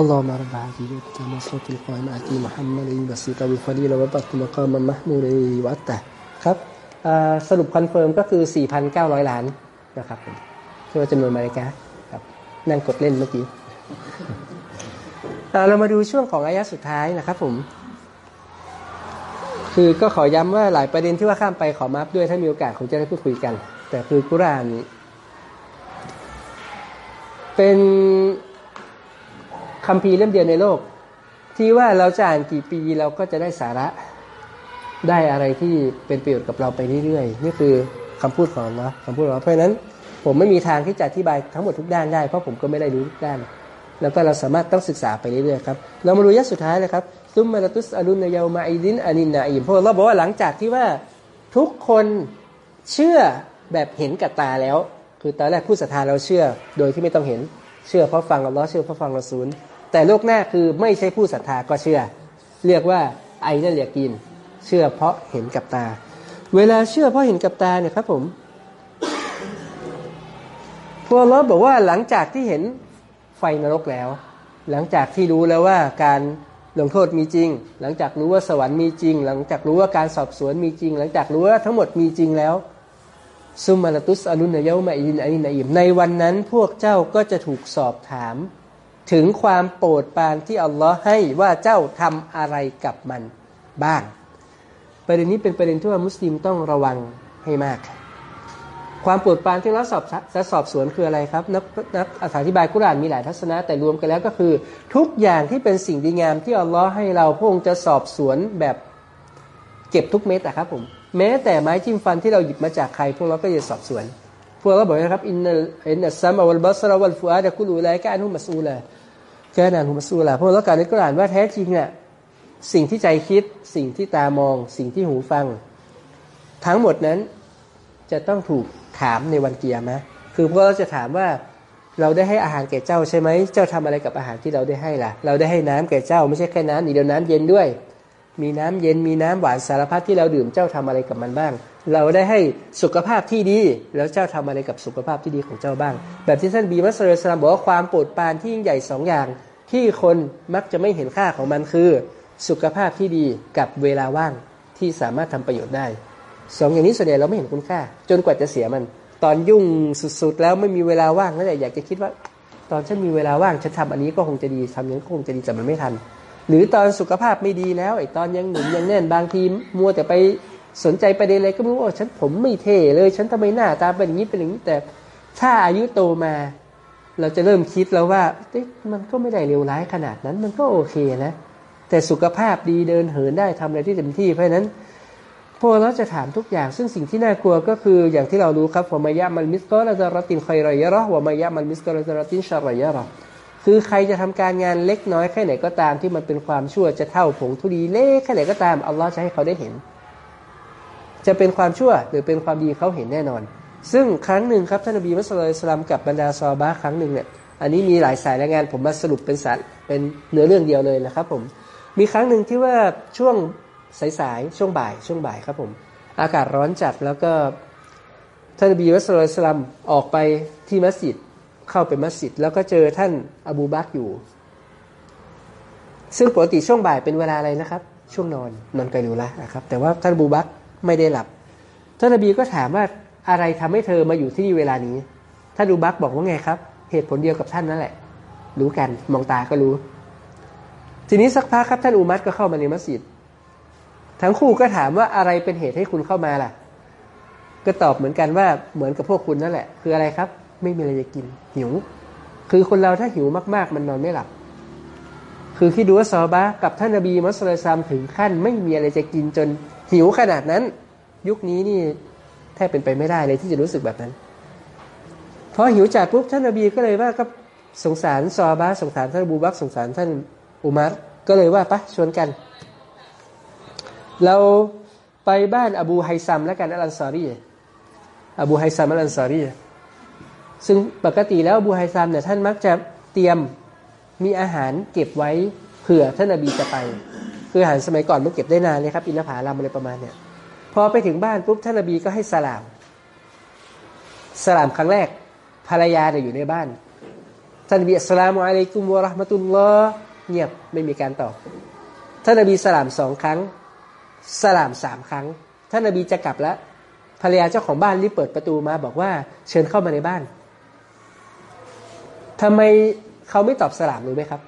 اللهم رب هذه الكلمة صوت القائم آتي محمد بسيط بالفضيلة وبعث مقاما محمودا وعدته ครับอ่าสรุปคอนเฟิร์มก็คือ 4,900 ล้านนะครับผมชื่อว่าจำนวนมาริกาครับนั่งกดเล่นเมื่อกี้อ่าเรามาดูช่วงของอายะสุดท้ายนะครับผม คือก็ขอย้ำว่าหลายประเด็นที่ว่าข้ามไปขอมาฟด้วยถ้ามีโอกาสคงจะได้พูดคุยกัน แต่คือกุรอาน เป็น คัมภีร์เล่มเดียวในโลก ที่ว่าเราจะอ่านกี่ปีเราก็จะได้สาระได้อะไรที่เป็นประโยชน์กับเราไปเรื่อยๆ นี่คือคำพูดของเราคำพูดของเราเพราะฉะนั้นผมไม่มีทางที่จะอธิบายทั้งหมดทุกด้านได้เพราะผมก็ไม่ได้รู้ทุกด้าน แล้วก็เราสามารถต้องศึกษาไปเรื่อยๆครับเรามาดูยัดสุดท้ายเลยครับซุมมาลตุสอรุนยามาอิดินอานินนาอิมเพราะเราบอกว่าหลังจากที่ว่าทุกคนเชื่อแบบเห็นกับตาแล้ว คือตอนแรกผู้ศรัทธาเราเชื่อ โดยที่ไม่ต้องเห็นเชื่อเพราะฟังอัลลอเชื่อเพราะฟังเรอซูล แต่โลกหน้าคือไม่ใช่ผู้ศรัทธาก็เชื่อ เรียกว่าไอนั่นเรียกิน เชื่อเพราะเห็นกับตา เวลาเชื่อเพราะเห็นกับตาเนี่ยครับผมพวกเราบอกว่าหลังจากที่เห็นไฟนรกแล้ว หลังจากที่รู้แล้วว่าการลงโทษมีจริง หลังจากรู้ว่าสวรรค์มีจริง หลังจากรู้ว่าการสอบสวนมีจริง หลังจากรู้ว่าทั้งหมดมีจริงแล้วซุมมาลตุสอนุนเยามาอินอินอิมในวันนั้นพวกเจ้าก็จะถูกสอบถาม ถึงความโปรดปรานที่อัลลอฮ์ให้ว่าเจ้าทำอะไรกับมันบ้าง ประเด็นนี้เป็นประเด็นที่ว่ามุสลิมต้องระวังให้มาก ความโปรดปรานที่เราสอบจะสอบสวนคืออะไรครับ นักนักอธิบายกุรานมีหลายทัศนะ แต่รวมกันแล้วก็คือ ทุกอย่างที่เป็นสิ่งดีงามที่อัลลอฮ์ให้เราพระองค์จะสอบสวนแบบเก็บทุกเม็ดอะครับผมแม้แต่ไม้จิ้มฟันที่เราหยิบมาจากใครพวกเราก็จะสอบสวนพวกเราบอกนะครับอินนัลอินนัสซัมอัลบัสรวัลฟูอาดะกุลูไลกานุมัสูลา แกนันหุมัสูลาพวกเราการในกุรานว่าแท้จริงเนี่ยสิ่งที่ใจคิด สิ่งที่ตามอง สิ่งที่หูฟัง ทั้งหมดนั้นจะต้องถูกถามในวันเกียร์มะคือพวกเราจะถามว่าเราได้ให้อาหารแก่เจ้าใช่ไหม เจ้าทำอะไรกับอาหารที่เราได้ให้ล่ะ เราได้ให้น้ำแก่เจ้า ไม่ใช่แค่น้ำนี่เดียวน้ำเย็นด้วย มีน้ำเย็นมีน้ำหวานสารพัดที่เราดื่มเจ้าทำอะไรกับมันบ้าง เราได้ให้สุขภาพที่ดี แล้วเจ้าทำอะไรกับสุขภาพที่ดีของเจ้าบ้าง แบบที่ท่านบีมัสลิสลามบอกว่าความโปรดปรานที่ยิ่งใหญ่สองอย่าง ที่คนมักจะไม่เห็นค่าของมันคือ สุขภาพที่ดีกับเวลาว่างที่สามารถทำประโยชน์ได้สองอย่างนี้ส่วนใหญ่เราไม่เห็นคุณค่า จนกว่าจะเสียมัน ตอนยุ่งสุดๆ แล้วไม่มีเวลาว่างนั่นแหละอยากจะคิดว่า ตอนฉันมีเวลาว่างฉันทำอันนี้ก็คงจะดีทำอย่างนี้ก็คงจะดีแต่มันไม่ทัน หรือตอนสุขภาพไม่ดีแล้วไอ้ตอนยังหนุ่มยังแน่นบางทีมัวแต่ไปสนใจประเด็นอะไรก็ไม่รู้ว่าฉันผมไม่เท่เลย ฉันทำไมหน้าตาเป็นอย่างนี้เป็นอย่างนี้แต่ถ้าอายุโตมา เราจะเริ่มคิดแล้วว่ามันก็ไม่ได้เลวร้ายขนาดนั้น มันก็โอเคนะ แต่สุขภาพดีเดินเหินได้ทำอะไรที่เต็มที่ เพราะนั้นพวกเราจะถามทุกอย่าง ซึ่งสิ่งที่น่ากลัวก็คืออย่างที่เรารู้ครับวามายะมันมิสกอลาจารตินคอยรอยะรอวามายะมันมิสกอลาจารตินชารอยะรอคือใครจะทำการงานเล็กน้อยแค่ไหนก็ตามที่มันเป็นความชั่วจะเท่าผงธุลีเล็กแค่ไหนก็ตามอัลลอฮ์จะให้เขาได้เห็น จะเป็นความชั่วหรือเป็นความดีเขาเห็นแน่นอน ซึ่งครั้งหนึ่งครับท่านนบีมุสลิมกับบรรดาซอบาครั้งหนึ่งเนี่ยอันนี้มีหลายสายรายงานผมมาสรุปเป็นสารเป็นเนื้อเรื่องเดียวเลยนะครับผมมีครั้งหนึ่งที่ว่าช่วงสายๆช่วงบ่ายช่วงบ่ายครับผมอากาศร้อนจัดแล้วก็ท่านนบีมุสลิมออกไปที่มัสยิดเข้าไปมัสยิดแล้วก็เจอท่านอบูบักอยู่ ซึ่งปกติช่วงบ่ายเป็นเวลาอะไรนะครับ ช่วงนอนนอนไกลูละนะครับ แต่ว่าท่านอบูบักไม่ได้หลับ ท่านนบีก็ถามว่า อะไรทำให้เธอมาอยู่ที่นี่เวลานี้ท่านอูบักบอกว่าไงครับ เหตุผลเดียวกับท่านนั่นแหละ รู้กันมองตาก็รู้ ทีนี้สักพักครับท่านอุมัตก็เข้ามาในมัสยิดทั้งคู่ก็ถามว่าอะไรเป็นเหตุให้คุณเข้ามาล่ะ ก็ตอบเหมือนกันว่าเหมือนกับพวกคุณนั่นแหละ คืออะไรครับ ไม่มีอะไรจะกิน หิว คือคนเราถ้าหิวมาก ๆ มันนอนไม่หลับ คือคิดดูว่าซอบะกับท่านนบีมุสลิมถึงขั้น ไม่มีอะไรจะกินจนหิวขนาดนั้น ยุคนี้นี่ ทบเป็นไปไม่ได้เลยที่จะรู้สึกแบบนั้นพอหิวจัดปุ๊บท่านนบีก็เลยว่าก็สงสารซอบะสงสารท่านบูบักสงสารท่านอุมัรก็เลยว่าปะชวนกัน เราไปบ้านอบูไฮซัมแล้วกันอัลอันซารีอบูไฮซัมอัลอันซารีซึ่งปกติแล้วอบูไฮซัมเนี่ยท่านมักจะเตรียมมีอาหารเก็บไว้เผื่อท่านนบีจะไป คืออาหารสมัยก่อนมันเก็บได้นานเลยครับอินทผลัมอะไรประมาณเนี่ย พอไปถึงบ้านปุ๊บท่านนบีก็ให้สลาม สลามครั้งแรก ภรรยาเนี่ยอยู่ในบ้าน ท่านนบีالسلام عليكم ورحمة اللهเงียบไม่มีการตอบ ท่านนบีสลามสองครั้ง สลามสามครั้ง ท่านนบีจะกลับแล้วภรรยาเจ้าของบ้านรีบเปิดประตูมาบอกว่าเชิญเข้ามาในบ้านทำไมเขาไม่ตอบสลามรู้ไหมครับ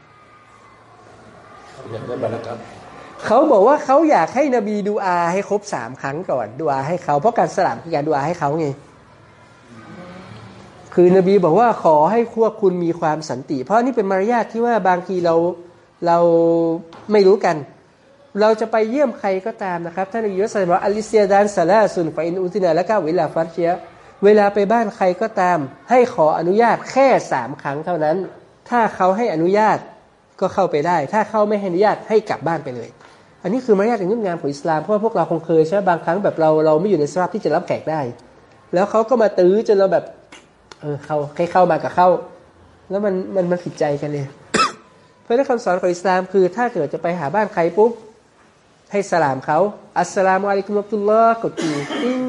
อยากได้บรรยากาศ เขาบอกว่าเขาอยากให้นบีดูอาให้ครบสามครั้งก่อนดูอาให้เขาเพราะการสลามคือการดูอาให้เขาไงคือนบีบอกว่าขอให้พวกคุณมีความสันติ เพราะนี่เป็นมารยาทที่ว่าบางทีเราเราไม่รู้กัน เราจะไปเยี่ยมใครก็ตามนะครับท่านนบีสัลบอกالاستئذان ثلاث فإن أذن لك وإلا فارجعเวลาไปบ้านใครก็ตาม ให้ขออนุญาตแค่สามครั้งเท่านั้น ถ้าเขาให้อนุญาตก็เข้าไปได้ ถ้าเขาไม่ให้อนุญาตให้กลับบ้านไปเลย อันนี้คือมารยาทอย่างงดงามของอิสลามเพราะว่าพวกเราคงเคยใช่ไหมบางครั้งแบบเราเราไม่อยู่ในสภาพที่จะรับแขกได้ แล้วเขาก็มาตื้อจนเราแบบเออเขาแค่เข้ามากับเข้า แล้วมันมันมันผิดใจกันเลย เพราะนั้นคำสอนของอิสลามคือ ถ้าเกิดจะไปหาบ้านใครปุ๊บให้สลามเขาอัสสลามุอะลัยกุมวะตุลลอฮ์กดกิ่งปิ้ง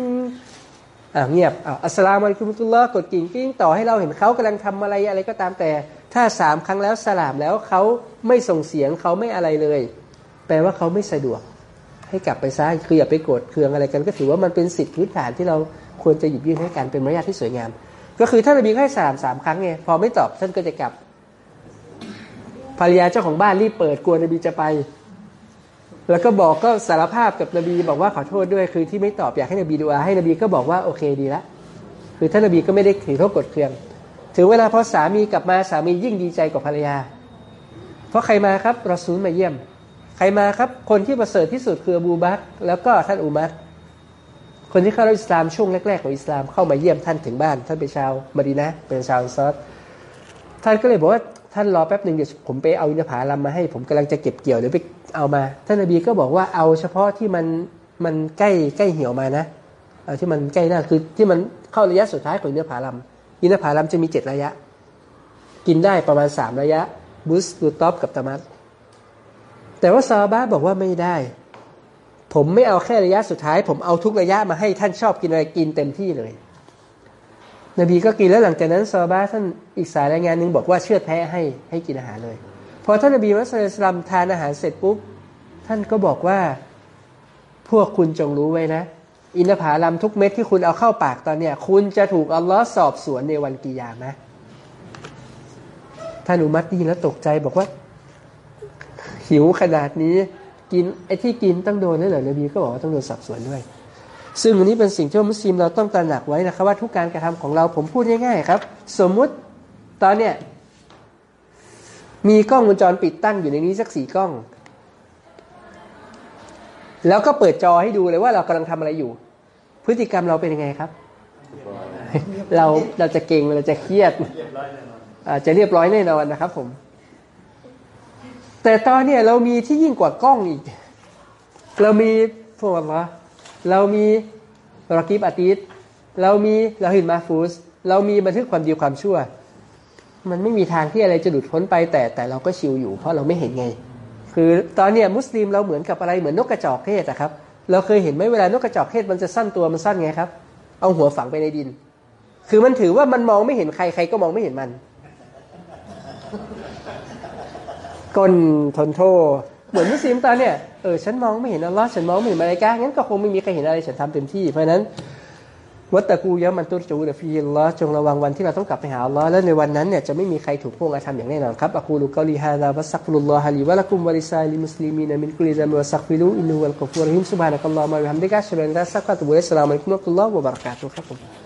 อ่าเงียบอ่าอัสสลามุอะลัยกุมวะตุลลอฮ์กดกิ่งปิ้งต่อให้เราเห็นเขากำลังทำอะไรอะไรก็ตามแต่ ถ้าสามครั้งแล้วสลามแล้วเขาไม่ส่งเสียงเขาไม่อะไรเลย ลว่าเขาไม่สะดวก ให้กลับไปซะคืออย่าไปโกรธเคืองอะไรกันก็ถือว่ามันเป็นสิทธิพื้นฐานที่เราควรจะหยิบยื่นให้กันเป็นมารยาทที่สวยงาม ก็คือท่านนบีให้สามสามครั้งไงพอไม่ตอบท่านก็จะกลับภรรยาเจ้าของบ้านรีบเปิดกลัวนบีจะไป แล้วก็บอกก็สารภาพกับนบีบอกว่าขอโทษด้วยคือที่ไม่ตอบอยากให้นบีดูอาให้นบีก็บอกว่าโอเคดีละคือท่านนบีก็ไม่ได้ถือโทษกดเคืองถึงเวลาพอสามีกลับมาสามียิ่งดีใจกว่าภรรยา เพราะใครมาครับรอซูลมาเยี่ยม ใครมาครับ คนที่ประเสริฐที่สุดคืออบูบักแล้วก็ท่านอุมัรคนที่เข้ารับอิสลามช่วงแรกๆของอิสลามเข้ามาเยี่ยมท่านถึงบ้าน ท่านเป็นชาวมดีนะเป็นชาวซอดท่านก็เลยบอกว่าท่านรอแป๊บหนึ่งเดี๋ยวผมไปเอาอินทผลัมมาให้ผมกำลังจะเก็บเกี่ยวเดี๋ยวไปเอามา ท่านนบีก็บอกว่าเอาเฉพาะที่มันมันใกล้ใกล้เหี่ยวมานะเอาที่มันใกล้หน้าคือที่มันเข้าระยะสุดท้ายของอินทผลัมอินทผลัมจะมีเจ็ดระยะ กินได้ประมาณสามระยะบุสตูท็อปกับตามัส แต่ว่าซาบะบอกว่าไม่ได้ ผมไม่เอาแค่ระยะสุดท้าย ผมเอาทุกระยะมาให้ท่านชอบกินอะไรกินเต็มที่เลย นบีก็กินแล้วหลังจากนั้นซาบะท่านอีกสายรายงานหนึ่งบอกว่าเชื่อแพ้ให้ให้กินอาหารเลย พอท่านนบีมุสลิมทานอาหารเสร็จปุ๊บท่านก็บอกว่าพวกคุณจงรู้ไว้นะ อินทผลัมทุกเม็ดที่คุณเอาเข้าปากตอนเนี้ยคุณจะถูกอัลลอฮ์สอบสวนในวันกิยามะท่านอุมัตดีแล้วตกใจบอกว่า หิวขนาดนี้กินไอ้ที่กินต้องโดนนั่นเหรอนบีก็บอกว่าต้องโดนสอบสวนด้วย ซึ่งอันนี้เป็นสิ่งที่มุสลิมเราต้องตระหนักไว้นะครับ ว่าทุกการกระทำของเราผมพูดง่ายๆครับ สมมุติตอนเนี้ยมีกล้องวงจรปิดตั้งอยู่ในนี้สักสี่กล้อง แล้วก็เปิดจอให้ดูเลยว่าเรากำลังทำอะไรอยู่ พฤติกรรมเราเป็นยังไงครับ เราเราจะเก่งเราจะเครียดอาจจะเรียบร้อยแน่นอนนะครับผม แต่ตอนเนี้ยเรามีที่ยิ่งกว่ากล้องอีก เรามีพวกอะไรเรามีรอกิบอาติสเรามีเราหินมาฟูส เรามีบันทึกความดีความชั่ว มันไม่มีทางที่อะไรจะหลุดพ้นไป แต่แต่เราก็ชิวอยู่ เพราะเราไม่เห็นไง คือตอนเนี้ยมุสลิมเราเหมือนกับอะไรเหมือนนกกระจอกเทศอะครับ เราเคยเห็นไหมเวลานกกระจอกเทศมันจะสั้นตัวมันสั้นไงครับ เอาหัวฝังไปในดิน คือมันถือว่ามันมองไม่เห็นใครใครก็มองไม่เห็นมัน ก้นทนโทษเหมือนมุสลิมตอนเนี่ยเออฉันมองไม่เห็นอัลลอฮ์ฉันมองไม่เห็นมาลายกางั้นก็คงไม่มีใครเห็นอะไรฉันทำเต็มที่เพราะนั้นวัตตะกูยะมันตุจูดฟีลลอจงระวังวันที่เราต้องกลับไปหาอัลลอฮ์และในวันนั้นเนี่ยจะไม่มีใครถูกพวกอาธรรมอย่างแน่นอนครับอะกูลุกอลีฮาดาวัสซักฟุลลอฮะลีวะละกุมวะลิซาลิมุสลิมีนะมินกุลิซามวะซักฟิลูอินนุวัลกอฟูรฮิมซุบฮานะกัลลอฮุมะวิฮัมดิกะชะดูอัลลาอิลาฮะอิลลัลลอฮ์วะบิฮัมดิกะอัชฮะดูอัลาอิลาฮะอิลลัลลอฮ์วะบะเราะกาตุฮ์ครับผม